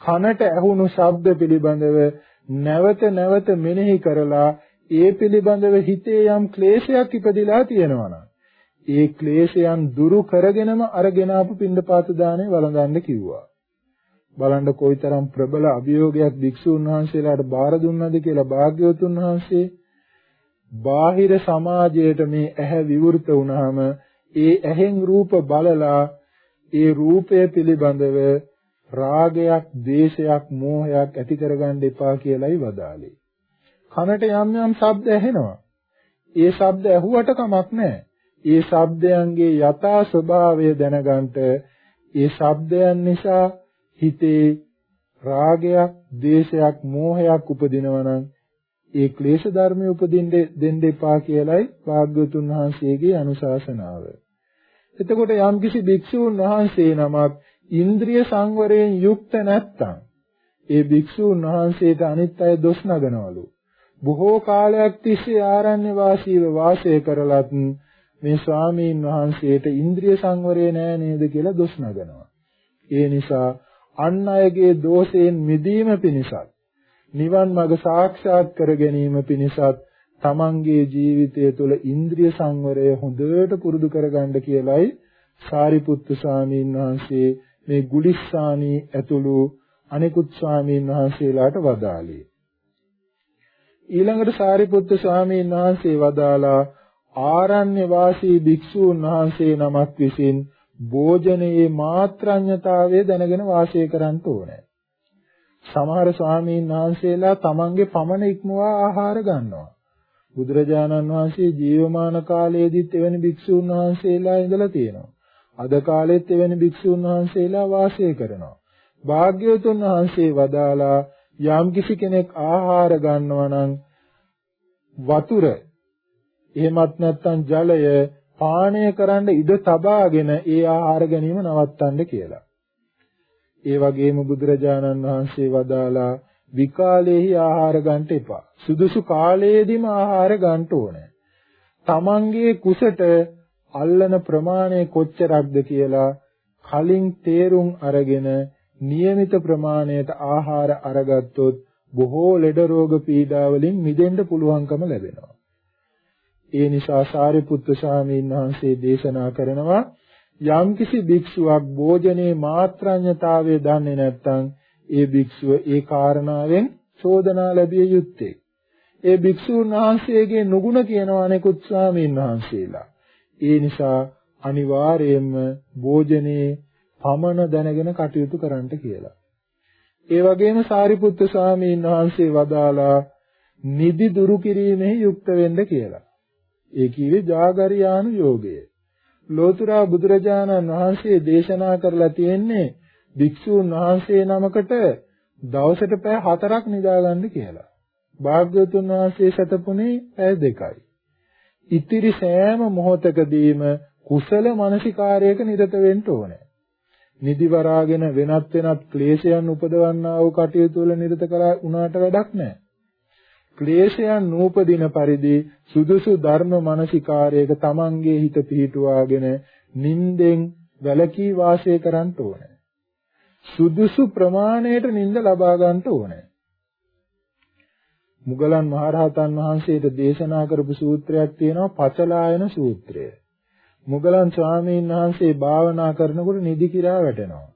කනට ඇහුණු ශබ්ද පිළිබඳව නැවත නැවත මෙනෙහි කරලා ඒ පිළිබඳව හිතේ යම් ක්ලේශයක් ඉපදිලා තියෙනවා නම් ඒ ක්ලේශයන් දුරු කරගෙනම අරගෙන ආපු පින්දපාත දාණය වළඳන්න කිව්වා. බලන්න කොයිතරම් ප්‍රබල අභියෝගයක් භික්ෂුන් වහන්සේලාට බාර දුන්නද කියලා භාග්‍යවතුන් වහන්සේ බාහිර සමාජයට මේ ඇහැ විවෘත වුණාම ඒ ඇහෙන් රූප බලලා ඒ රූපය පිළිබඳව රාගයක්, දේශයක්, මෝහයක් ඇති කරගන්න එපා කියලයි වදාළේ. කනට යම් යම් ශබ්ද ඇහෙනවා. ඒ ශබ්ද ඇහුවට කමක් නැහැ. ඒ ශබ්දයන්ගේ යථා ස්වභාවය දැනගන්නට ඒ ශබ්දයන් නිසා හිතේ රාගයක්, දේශයක්, මෝහයක් උපදිනවා නම් ඒ ක්ලේශ ධර්මයේ උපදින්න දෙන්න එපා කියලයි භාග්‍යවතුන් වහන්සේගේ අනුශාසනාව. එතකොට යම්කිසි භික්ෂූන් වහන්සේ නමක් ඉන්ද්‍රිය සංවරයෙන් යුක්ත නැත්නම් ඒ භික්ෂූන් වහන්සේට අනිත් අය දොස් නගනවලු. බොහෝ කාලයක් තිස්සේ ආරණ්‍ය වාසීව වාසය කරලත් මේ ස්වාමීන් වහන්සේට ඉන්ද්‍රිය සංවරය නෑ නේද කියලා දොස් නගනවා. ඒ නිසා අන් අයගේ දෝෂයෙන් මිදීම පිණිසත් නිවන් මඟ සාක්ෂාත් කර ගැනීම පිණිසත් තමන්ගේ ජීවිතය තුළ ඉන්ද්‍රිය සංවරය හොඳට පුරුදු කරගන්න කියලයි සාරිපුත්තු ස්වාමීන් වහන්සේ මේ ගුලිස්සානී ඇතුළු අනෙකුත් ස්වාමීන් වහන්සේලාට වදාළේ. ඊළඟට සාරිපුත්තු ස්වාමීන් වහන්සේ වදාලා ආරණ්‍ය වාසී භික්ෂූන් වහන්සේ නමක් විසින් භෝජනයේ මාත්‍රාඥතාවය දැනගෙන වාසය කරන්න ඕනේ. සමහර ස්වාමීන් වහන්සේලා තමන්ගේ පමණ ඉක්මවා ආහාර ගන්නවා. බුදුරජාණන් වහන්සේ ජීවමාන කාලයේදීත් එවැනි භික්ෂූන් වහන්සේලා ඉඳලා තියෙනවා. අද කාලෙත් එවැනි භික්ෂුන් වහන්සේලා වාසය කරනවා. භාග්‍යවතුන් වහන්සේ වදාලා යම්කිසි කෙනෙක් ආහාර ගන්නවා නම් වතුර එහෙමත් නැත්නම් ජලය පානය කරන්න ඉඩ තබාගෙන ඒ ආහාර ගැනීම නවත්තන්න කියලා. ඒ වගේම බුදුරජාණන් වහන්සේ වදාලා විකාලේහි ආහාර ගන්න එපා. සුදුසු කාලයේදීම ආහාර ගන්න ඕනේ. තමන්ගේ කුසට අල්ලන ප්‍රමාණය කොච්චරක්ද කියලා කලින් තේරුම් අරගෙන નિયમિત ප්‍රමාණයට ආහාර අරගත්තොත් බොහෝ ලෙඩ රෝග පීඩා වලින් මිදෙන්න පුළුවන්කම ලැබෙනවා. ඒ නිසා සාරිපුත්තු ස්වාමීන් වහන්සේ දේශනා කරනවා යම්කිසි භික්ෂුවක් භෝජනයේ මාත්‍රාඥතාවය දන්නේ නැත්නම් ඒ භික්ෂුව ඒ කාරණාවෙන් චෝදනා ලැබිය යුත්තේ. ඒ භික්ෂුන් වහන්සේගේ නුගුණ කියනවා අනෙකුත් ස්වාමීන් වහන්සේලා. ඒ නිසා අනිවාර්යයෙන්ම භෝජනේ පමණ දැනගෙන කටයුතු කරන්න කියලා. ඒ වගේම සාරිපුත්තු ස්වාමීන් වහන්සේ වදාලා නිදි දුරු කිරීමෙහි යුක්ත වෙන්න කියලා. ඒ කිව්වේ ජාගරියානු යෝගය. ලෝතුරා බුදුරජාණන් වහන්සේ දේශනා කරලා තියෙන්නේ භික්ෂූන් වහන්සේ නමකට දවසට පැය හතරක් නිදාගන්න කියලා. භාග්‍යවතුන් වහන්සේ සතපුනේ පැය දෙකයි. ඉතිරි සෑම මොහොතකදීම කුසල මානසිකාරයක නිරත වෙන්න ඕනේ. නිදි වරාගෙන වෙනත් වෙනත් ක්ලේශයන් උපදවන්නා වූ කටයුතු වල නිරත කරා උනාට වැඩක් නැහැ. ක්ලේශයන් නූපදින පරිදි සුදුසු ධර්ම මානසිකාරයක තමන්ගේ හිත පිහිටුවාගෙන නින්දෙන් වැළකී වාසය කරන්න ඕනේ. සුදුසු ප්‍රමාණයට නින්ද ලබා ගන්න ඕනේ. මුගලන් මහරහතන් වහන්සේට දේශනා කරපු සූත්‍රයක් තියෙනවා පචලායන සූත්‍රය. මුගලන් ස්වාමීන් වහන්සේ භාවනා කරනකොට නිදි කිරා වැටෙනවා.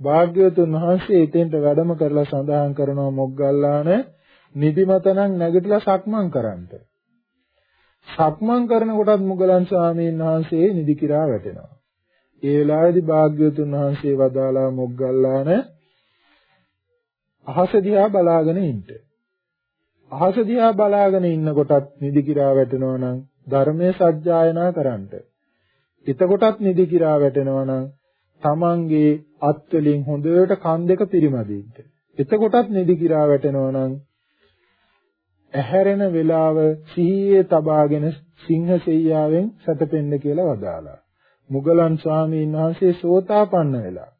භාග්‍යවතුන් වහන්සේ එතෙන්ට වැඩම කරලා සඳහන් කරනවා මොග්ගල්ලාන නිදිමත නම් නැගිටලා සක්මන් කරන්නට. සක්මන් කරනකොටත් මුගලන් ස්වාමීන් වහන්සේ නිදි කිරා වැටෙනවා. ඒ වෙලාවේදී භාග්‍යවතුන් වහන්සේ වදාලා මොග්ගල්ලාන අහස දිහා බලාගෙන ඉන්න. අහස දිහා බලාගෙන ඉන්නකොටත් නිදි කිරා වැටෙනවා නම් ධර්මයේ සත්‍යයනා කරන්නට. එතකොටත් නිදි කිරා වැටෙනවා නම් තමන්ගේ අත් වලින් හොඳට කන් දෙක පිරිමදින්න. එතකොටත් නිදි කිරා වැටෙනවා නම් ඇහැරෙන වෙලාව සිහියේ තබාගෙන සිංහසෙයියාවෙන් සැතපෙන්න කියලා වදාලා. මුගලන් ස්වාමීන් වහන්සේ සෝතාපන්න වෙලා.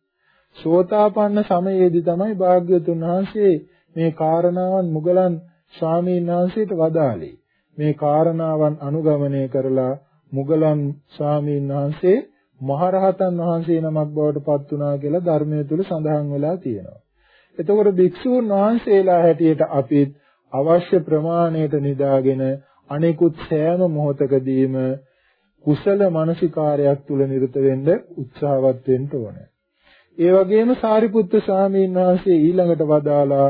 සෝතාපන්න සමයේදී තමයි භාග්‍යතුන් වහන්සේ මේ කාරණාවන් මුගලන් ස්වාමීන් වහන්සේට වදාළේ. මේ කාරණාවන් අනුගමනය කරලා මුගලන් ස්වාමීන් වහන්සේ මහරහතන් වහන්සේ නමක් බවට පත් වුණා කියලා ධර්මයේ තුල සඳහන් වෙලා තියෙනවා. එතකොට භික්ෂූන් වහන්සේලා හැටියට අපිත් අවශ්‍ය ප්‍රමාණයට නිදාගෙන අනෙකුත් සෑම මොහොතකදීම කුසල මානසිකාරයක් තුල නිරත වෙන්න උත්සාහවත් වෙන්න ඕනේ. ඒ වගේම සාරිපුත්‍ර ස්වාමීන් වහන්සේ ඊළඟට වදාලා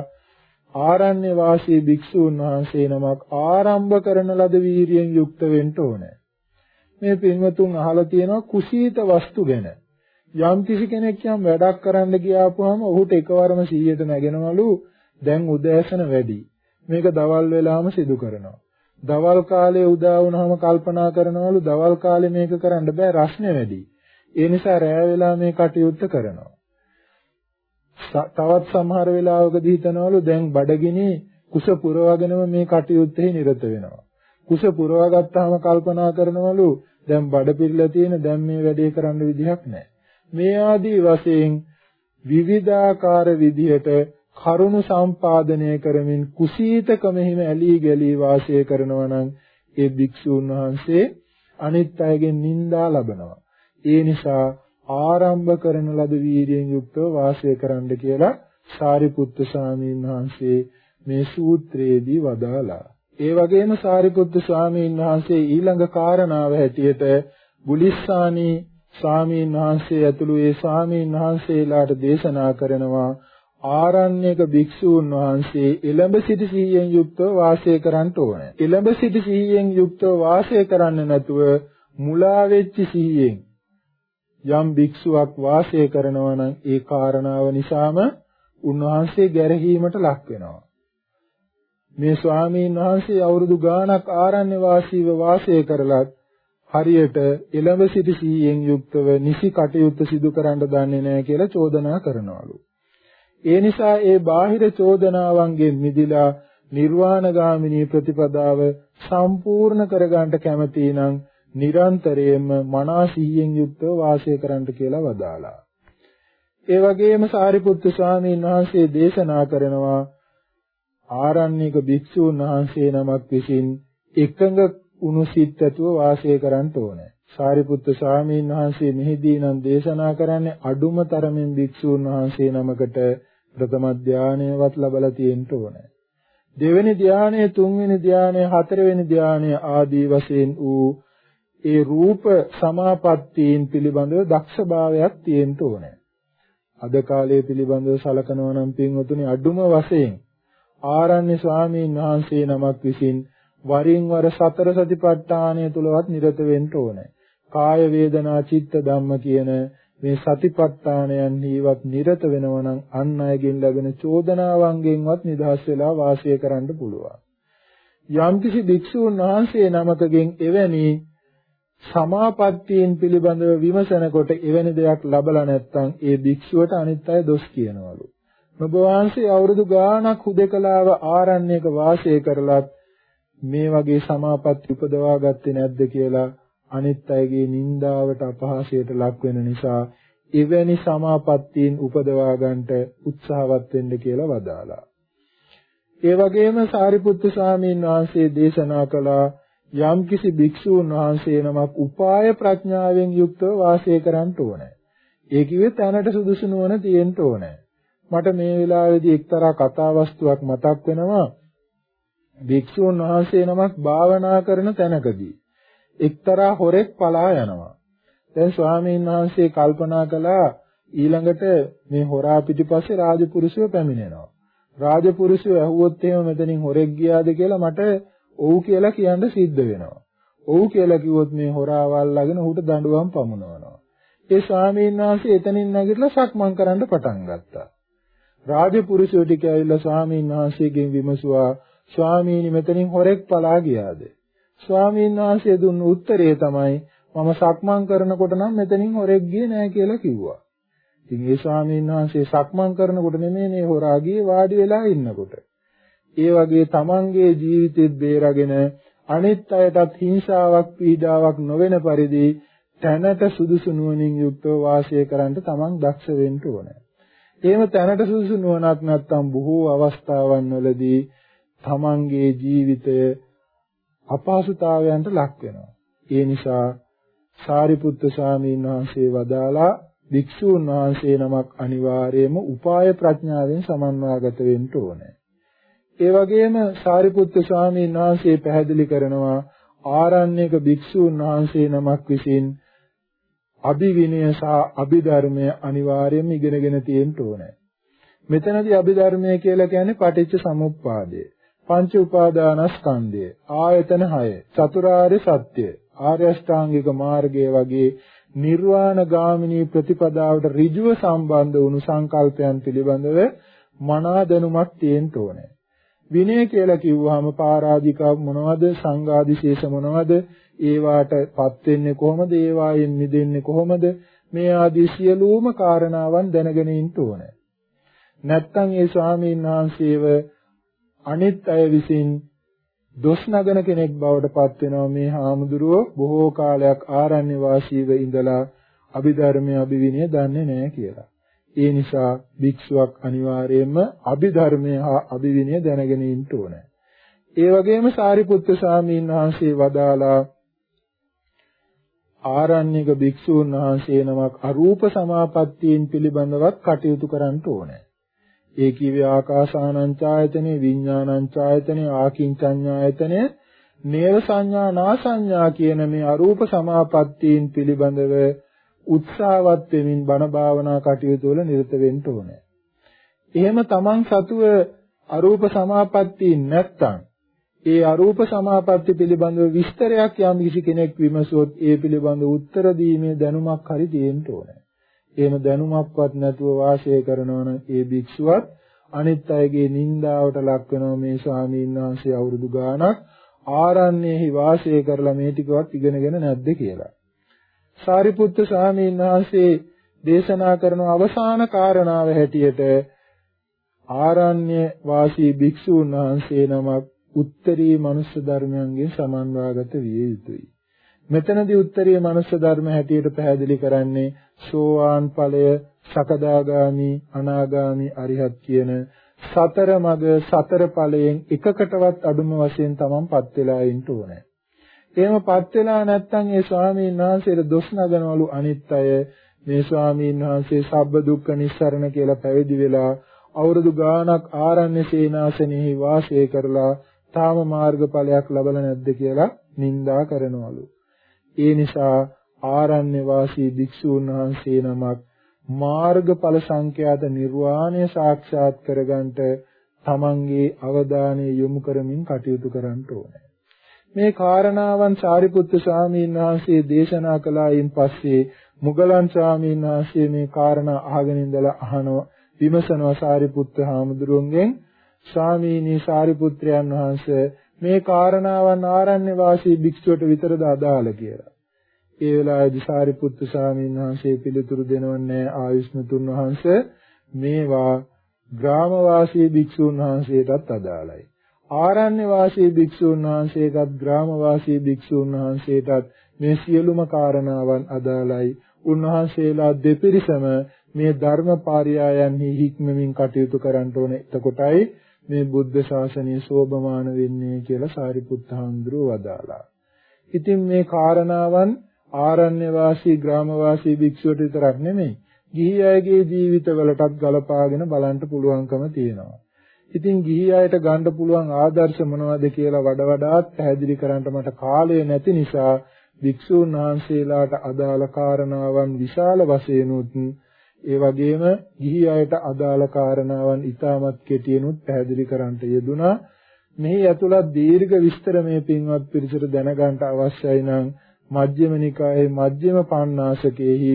ආරණ්‍ය වාසී භික්ෂූන් වහන්සේ නමක් ආරම්භ කරන ලද වීරියෙන් යුක්ත වෙන්න ඕනේ. මේ පින්වතුන් අහලා තියෙනවා කුසීත වස්තු ගැන. යම් කිසි කෙනෙක් යම් වැඩක් කරන්න ගියාපුවාම ඔහුට එකවරම 100ට නැගෙනවලු දැන් උදෑසන වැඩි. මේක දවල් වෙලාම සිදු කරනවා. දවල් කාලේ උදා වුණාම කල්පනා කරනවලු දවල් කාලේ මේක කරන්න බෑ රස්නේ වැඩි. ඒ නිසා රෑ වෙලා මේ කටයුත්ත කරනවා. තවත් සමහර වෙලාවකදී හිතනවලු දැන් බඩගිනි කුස පුරවගෙනම මේ කටයුත්තේ නිරත වෙනවා. කුස පුරවා ගත්තාම කල්පනා කරනවලු දැන් බඩ පිරලා තියෙන දැන් මේ වැඩේ කරන්න විදිහක් නැහැ. මේ ආදී වශයෙන් විවිධාකාර විදිහට කරුණු සම්පාදනය කරමින් කුසීතකමෙහිම ඇලී ගැලී වාසය කරනවා නම් ඒ භික්ෂූන් වහන්සේ අනිත් අයගෙන් නිඳා ලබනවා. ඒ නිසා ආරම්භ කරන ලද වීර්යයෙන් යුක්තව වාසය කරන්න කියලා සාරිපුත්තු ස්වාමීන් වහන්සේ මේ සූත්‍රයේදී වදාලා. ඒ වගේම සාරිපුත්තු ස්වාමීන් වහන්සේ ඊළඟ කාරණාව හැටියට බුලිස්සානී ස්වාමීන් වහන්සේ ඇතුළු ඒ ස්වාමීන් වහන්සේලාට දේශනා කරනවා ආරණ්‍යක භික්ෂූන් වහන්සේ එළඹ සිටි සිහියෙන් යුක්තව වාසය කරන්න ඕනේ. එළඹ සිටි සිහියෙන් යුක්තව වාසය කරන්න නැතුව මුලා වෙච්ච සිහියෙන් යම් භික්ෂුවක් වාසය කරනවා නම් ඒ කාරණාව නිසාම උන්වහන්සේ ගැරහීමට ලක් වෙනවා. මේ ස්වාමීන් වහන්සේ අවුරුදු ගාණක් ආරණ්‍ය වාසීව වාසය කරලත් හරියට එළඹ සිටි සිහියෙන් යුක්තව නිසි කටයුත්ත සිදු කරන්න දන්නේ නැහැ කියලා චෝදනා කරනවලු. ඒ නිසා ඒ බාහිර චෝදනාවන්ගෙන් මිදිලා නිර්වාණගාමිනී ප්‍රතිපදාව සම්පූර්ණ කරගන්න කැමති නම් නිරන්තරයෙන්ම මනා සිහියෙන් යුක්තව වාසය කරන්න කියලා වදාලා. ඒ වගේම සාරිපුත්තු ස්වාමීන් වහන්සේ දේශනා කරනවා ආරණ්‍යක භික්ෂූන් වහන්සේ නමක් විසින් එකඟ උණු සිත් ඇතුව වාසය කරන්න ඕනේ. සාරිපුත්තු ස්වාමීන් වහන්සේ මෙහිදී නම් දේශනා කරන්නේ අඩුම තරමින් භික්ෂූන් වහන්සේ නමකට ප්‍රථම ධානයවත් ලබලා තියෙන්න ඕනේ. දෙවෙනි ධානය, තුන්වෙනි ධානය, හතරවෙනි ධානය ආදී වශයෙන් ඌ ඒ රූප සමාපත්තීන් පිළිබඳව දක්ෂභාවයක් තියෙන්න ඕනේ. අද කාලයේ පිළිබඳව සලකනවා නම් පින්වතුනි අඩුම වශයෙන් ආරණ්‍ය ස්වාමීන් වහන්සේ නමක් විසින් වරින් වර සතර සතිපට්ඨානය තුලවත් නිරත වෙන්න ඕනේ. කාය වේදනා චිත්ත ධම්ම කියන මේ සතිපට්ඨානයන්හිවත් නිරත වෙනවා නම් අන් අයගෙන් ලැබෙන චෝදනාවන්ගෙන්වත් නිදහස් වෙලා වාසය කරන්න පුළුවන්. යම්කිසි භික්ෂූන් වහන්සේ නමකගෙන් එවැනි සමාපත්තීන් පිළිබඳව විමසනකොට එවැනි දෙයක් ලබලා නැත්නම් ඒ භික්ෂුවට අනිත් අය දොස් කියනවලු. ඔබ වහන්සේ අවුරුදු ගාණක් හුදකලාව ආරණ්‍යක වාසය කරලත් මේ වගේ සමාපatti උපදවා ගත්තේ නැද්ද කියලා අනිත් අයගේ නින්දාවට අපහාසයට ලක් වෙන නිසා එවැනි සමාපත්තීන් උපදවා ගන්නට උත්සාහවත් වෙන්න කියලා වදාලා. ඒ වගේම සාරිපුත්තු ස්වාමීන් වහන්සේ දේශනා කළා යම්කිසි භික්ෂූන් වහන්සේ නමක් උපාය ප්‍රඥාවෙන් යුක්තව වාසය කරන්න ඕනේ. ඒ කිව්වේ තැනට සුදුසු නුවණ තියෙන්න ඕනේ. මට මේ වෙලාවේදී එක්තරා කතා වස්තුවක් මතක් වෙනවා. භික්ෂූන් වහන්සේ නමක් භාවනා කරන තැනකදී එක්තරා හොරෙක් පලා යනවා. දැන් ස්වාමීන් වහන්සේ කල්පනා කළා ඊළඟට මේ හොරා පිටිපස්සේ රාජපුරුෂයෝ පැමිණෙනවා. රාජපුරුෂයෝ ඇහුවොත් එහෙම මෙතනින් හොරෙක් ගියාද කියලා මට ඔව් කියලා කියන්න සිද්ධ වෙනවා. ඔව් කියලා කිව්වොත් මේ හොරාවල් ළගෙන ඌට දඬුවම් පමුණවනවා. ඒ ස්වාමීන් වහන්සේ එතනින් නැගිටලා සක්මන් කරන්න පටන් ගත්තා. රාජපුරුෂයෝ ටික ඇවිල්ලා ස්වාමීන් වහන්සේගෙන් විමසුවා ස්වාමීනි මෙතනින් හොරෙක් පලා ගියාද? ස්වාමීන් වහන්සේ දුන්න උත්තරය තමයි මම සක්මන් කරනකොට නම් මෙතනින් හොරෙක් ගියේ නෑ කියලා කිව්වා. ඉතින් ඒ ස්වාමීන් වහන්සේ සක්මන් කරනකොට නෙමෙයි මේ හොරා ගියේ වාඩි වෙලා ඉන්නකොට. ඒ වගේ තමන්ගේ ජීවිතෙත් බේරගෙන අනිත් අයටත් හිංසාවක් පීඩාවක් නොවන පරිදි තැනට සුදුසු නුවණින් යුක්තව වාසය කරන්න තමන් දක්ෂ වෙන්න ඕනේ. එහෙම තැනට සුදුසු නුවණක් නැත්නම් බොහෝ අවස්ථාවන් වලදී තමන්ගේ ජීවිතය අපහසුතාවයන්ට ලක් වෙනවා. ඒ නිසා සාරිපුත්ත ස්වාමීන් වහන්සේ වදාලා භික්ෂූන් වහන්සේ නමක් අනිවාර්යයෙන්ම උපාය ප්‍රඥාවෙන් සමන්වාගත වෙන්න ඕනේ. ඒ වගේම සාරිපුත්ත ස්වාමීන් වහන්සේ පැහැදිලි කරනවා ආරණ්‍යක භික්ෂූන් වහන්සේ නමක් විසින් අභිවිනය සහ අභිධර්මය අනිවාර්යයෙන්ම ඉගෙනගෙන තියෙන්න ඕනේ. මෙතනදී අභිධර්මය කියලා කියන්නේ පටිච්ච සමුප්පාදය. පංච උපාදානස්කන්ධය, ආයතන 6, චතුරාර්ය සත්‍ය, ආර්ය අෂ්ටාංගික මාර්ගය වගේ නිර්වාණ ගාමිනී ප්‍රතිපදාවට ඍජුව සම්බන්ධ වුණු සංකල්පයන් පිළිබඳව මනා දැනුමක් තියෙන්න ඕනේ. විනය කියලා කිව්වහම පරාජිකා මොනවද සංඝාදිශේෂ මොනවද ඒවාටපත් වෙන්නේ කොහොමද ඒවායෙන් මිදෙන්නේ කොහොමද මේ ආදී සියලුම කාරණාවන් දැනගෙන ඉන්න ඕනේ. නැත්තම් ඒ ස්වාමීන් වහන්සේව අනිත් අය විසින් දොස් නගන කෙනෙක් බවට පත් වෙනවා මේ හාමුදුරුවෝ බොහෝ කාලයක් ආරණ්‍ය වාසීව ඉඳලා අභිධර්මයේ අභිවිනය දන්නේ නැහැ කියලා. ඒ නිසා භික්ෂුවක් අනිවාර්යයෙන්ම අභිධර්මය හා අභිවිනය දැනගෙන ඉන්න ඕනේ. ඒ වගේම සාරිපුත්‍ර ස්වාමීන් වහන්සේ වදාලා ආරණ්‍යක භික්ෂූන් වහන්සේ නමක් අරූප සමාපත්තියෙන් පිළිබඳවත් කටයුතු කරන්න ඕනේ. ඒ කිව්වේ ආකාසානංචායතනේ විඥානංචායතනේ ආකින්චඤ්ඤායතනේ නේව සංඥා නා සංඥා කියන මේ අරූප සමාපත්තීන් පිළිබඳව උත්සාහවත් වෙමින් බණ භාවනා කටයුතු වල නිරත වෙන්න ඕනේ. එහෙම තමන් සතුව අරූප සමාපත්තීන් නැත්තම් ඒ අරූප සමාපatti පිළිබඳව විස්තරයක් යම් කිසි කෙනෙක් විමසුවොත් ඒ පිළිබඳව උත්තර දීමේ දැනුමක් හරි තියෙන්න ඕනේ. එහෙම දැනුමක්වත් නැතුව වාසය කරනවා නම් ඒ භික්ෂුවත් අනිත් අයගේ නින්දාවට ලක් වෙනවා මේ ස්වාමීන් වහන්සේ අවුරුදු ගාණක් ආරණ්‍යෙහි වාසය කරලා මේ ටිකවත් ඉගෙනගෙන නැද්ද කියලා. සාරිපුත්ත ස්වාමීන් වහන්සේ දේශනා කරන අවසාන කාරණාව හැටියට ආරණ්‍ය වාසී භික්ෂූන් වහන්සේ නමක් උත්තරී මනුෂ්‍ය ධර්මයන්ගෙන් සමන්වාගත විය යුතුයි. මෙතනදී උත්තරී මනුෂ්‍ය ධර්ම හැටියට පැහැදිලි කරන්නේ සෝවාන් ඵලය, සකදාගාමි, අනාගාමි, අරිහත් කියන සතර මග සතර ඵලයෙන් එකකටවත් අඩුම වශයෙන් තමන්පත් වෙලා ඉන්න ඕනේ. එහෙමපත් වෙලා නැත්නම් ඒ ස්වාමීන් වහන්සේට දොස් නගනවලු අනිත් අය මේ ස්වාමීන් වහන්සේ සබ්බ දුක්ඛ නිස්සරණ කියලා පැවිදි වෙලා අවුරුදු ගාණක් ආරණ්‍ය සේනාසනෙහි වාසය කරලා තාම මාර්ගඵලයක් ලබලා නැද්ද කියලා නිඳා කරනවලු. ඒ නිසා ආරණ්‍ය වාසී භික්ෂූන් වහන්සේ නමක් මාර්ගඵල සංඛ්‍යාත නිර්වාණය සාක්ෂාත් කරගන්නට තමන්ගේ අවධානය යොමු කරමින් කටයුතු කරන්න ඕනේ. මේ කාරණාවන් සාරිපුත්තු ස්වාමීන් වහන්සේ දේශනා කළායින් පස්සේ මුගලන් ස්වාමීන් වහන්සේ මේ කාරණා අහගෙන ඉඳලා අහනවා විමසනවා සාරිපුත්තු හාමුදුරුවන්ගෙන් ස්වාමීනි සාරිපුත්‍රයන් වහන්සේ මේ කාරණාවන් ආරණ්‍ය වාසී භික්ෂුවට විතරද අදාළ කියලා. ඒ වෙලාවේදී සාරිපුත්තු ස්වාමීන් වහන්සේ පිළිතුරු දෙනවන්නේ ආයුෂ්මතුන් වහන්සේ මේවා ග්‍රාමවාසී භික්ෂුන් වහන්සේටත් අදාළයි. ආරණ්‍ය වාසී භික්ෂුන් වහන්සේටත් ග්‍රාමවාසී භික්ෂුන් වහන්සේටත් මේ සියලුම කාරණාවන් අදාළයි. උන්වහන්සේලා දෙපිරිසම මේ ධර්ම පාරියායන්හි හික්මමින් කටයුතු කරන්න ඕනේ. එතකොටයි මේ බුද්ධ ශාසනය සෝභමාන වෙන්නේ කියලා සාරිපුත්ත හඳුරෝ වදාලා. ඉතින් මේ කාරණාවන් ආරණ්‍ය වාසී ග්‍රාම වාසී භික්ෂුවට විතරක් නෙමෙයි ගිහි අයගේ ජීවිතවලටත් ගලපාගෙන බලන්න පුළුවන්කම තියෙනවා. ඉතින් ගිහි අයට ගන්න පුළුවන් ආදර්ශ මොනවද කියලා වඩ වඩාත් පැහැදිලි කරන්න මට කාලය නැති නිසා භික්ෂූන් වහන්සේලාට අදාළ කාරණාවන් විශාල වශයෙන් උත් ඒ වගේම ගිහි අයට අදාළ කාරණාවන් ඊටමත් කෙටියෙනුත් පැහැදිලි කරන්නට යෙදුනා. මෙහි ඇතුළත් දීර්ඝ විස්තර මේ පින්වත් පිරිසට දැනගන්න අවශ්‍යයි නම් මජ්ක්‍ධිම නිකායේ මජ්ක්‍ධිම පඤ්ඤාසකේහි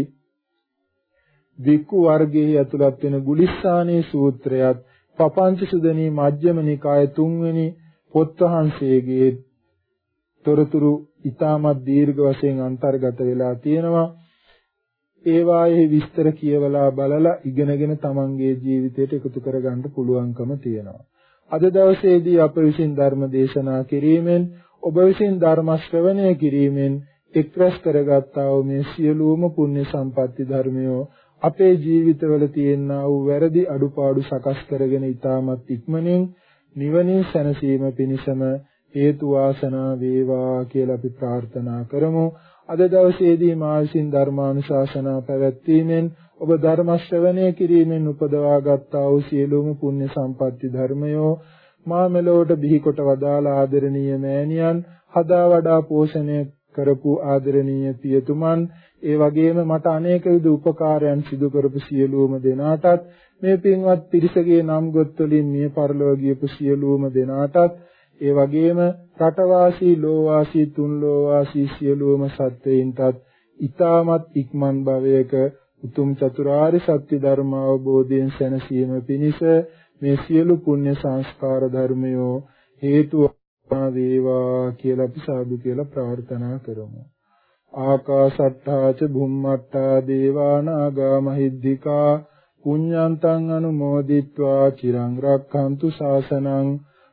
වික්ඛු වර්ගයේ ඇතුළත් වෙන ගුලිස්සානේ සූත්‍රයත් පපංච සුදනී මජ්ක්‍ධිම නිකායේ තුන්වෙනි පොත් වහන්සේගේ තොරතුරු ඊටමත් දීර්ඝ වශයෙන් අන්තර්ගත වෙලා තියෙනවා ඒවායේ විස්තර කියවලා බලලා ඉගෙනගෙන තමන්ගේ ජීවිතයට එකතු කරගන්න පුළුවන්කම තියෙනවා. අද දවසේදී අප විසින් ධර්ම දේශනා කිරීමෙන් ඔබ විසින් ධර්ම ශ්‍රවණය කිරීමෙන් එක්රැස් කරගත්තා වූ මේ සියලුම පුණ්‍ය සම්පatti ධර්මයෝ අපේ ජීවිතවල තියෙනා වූ වැරදි අඩුපාඩු සකස් කරගෙන ඊටමත් ඉක්මනින් නිවනින් සැනසීම පිණිසම හේතු වාසනා වේවා කියලා අපි ප්‍රාර්ථනා කරමු අද දවසේදී මා විසින් ධර්මානුශාසනා පැවැත්වීමෙන් ඔබ ධර්ම ශ්‍රවණය කිරීමෙන් උපදවාගත්තා වූ සියලුම පුණ්‍ය සම්පatti ධර්මයෝ මා මෙලොවට බිහි කොට වදාළ ආදරණීය මෑණියන් හදා වඩා පෝෂණය කරපු ආදරණීය පියතුමන් ඒ වගේම මට අනේක විද උපකාරයන් සිදු කරපු සියලුම දෙනාටත් මේ පින්වත් පිරිසගේ නම් ගොත් වලින් මිය පරලොව ගියපු සියලුම දෙනාටත් ඒ වගේම රටවාසී ලෝවාසී තුන් ලෝවාසී සියලුම සත්වයින්ටත් ඊ타මත් ඉක්මන් භවයක උතුම් චතුරාර්ය සත්‍ය ධර්ම අවබෝධයෙන් සැනසීම පිණිස මේ සියලු පුණ්‍ය සංස්කාර ධර්මයෝ හේතු වේවා කියලා අපි සාදු කියලා ප්‍රාර්ථනා කරමු. ආකාසට්ටා ච භුම්මට්ටා දේවා නාග මහිද්దికා පුඤ්ඤන්තං අනුමෝදිත්වා චිරං රක්ඛන්තු ශාසනං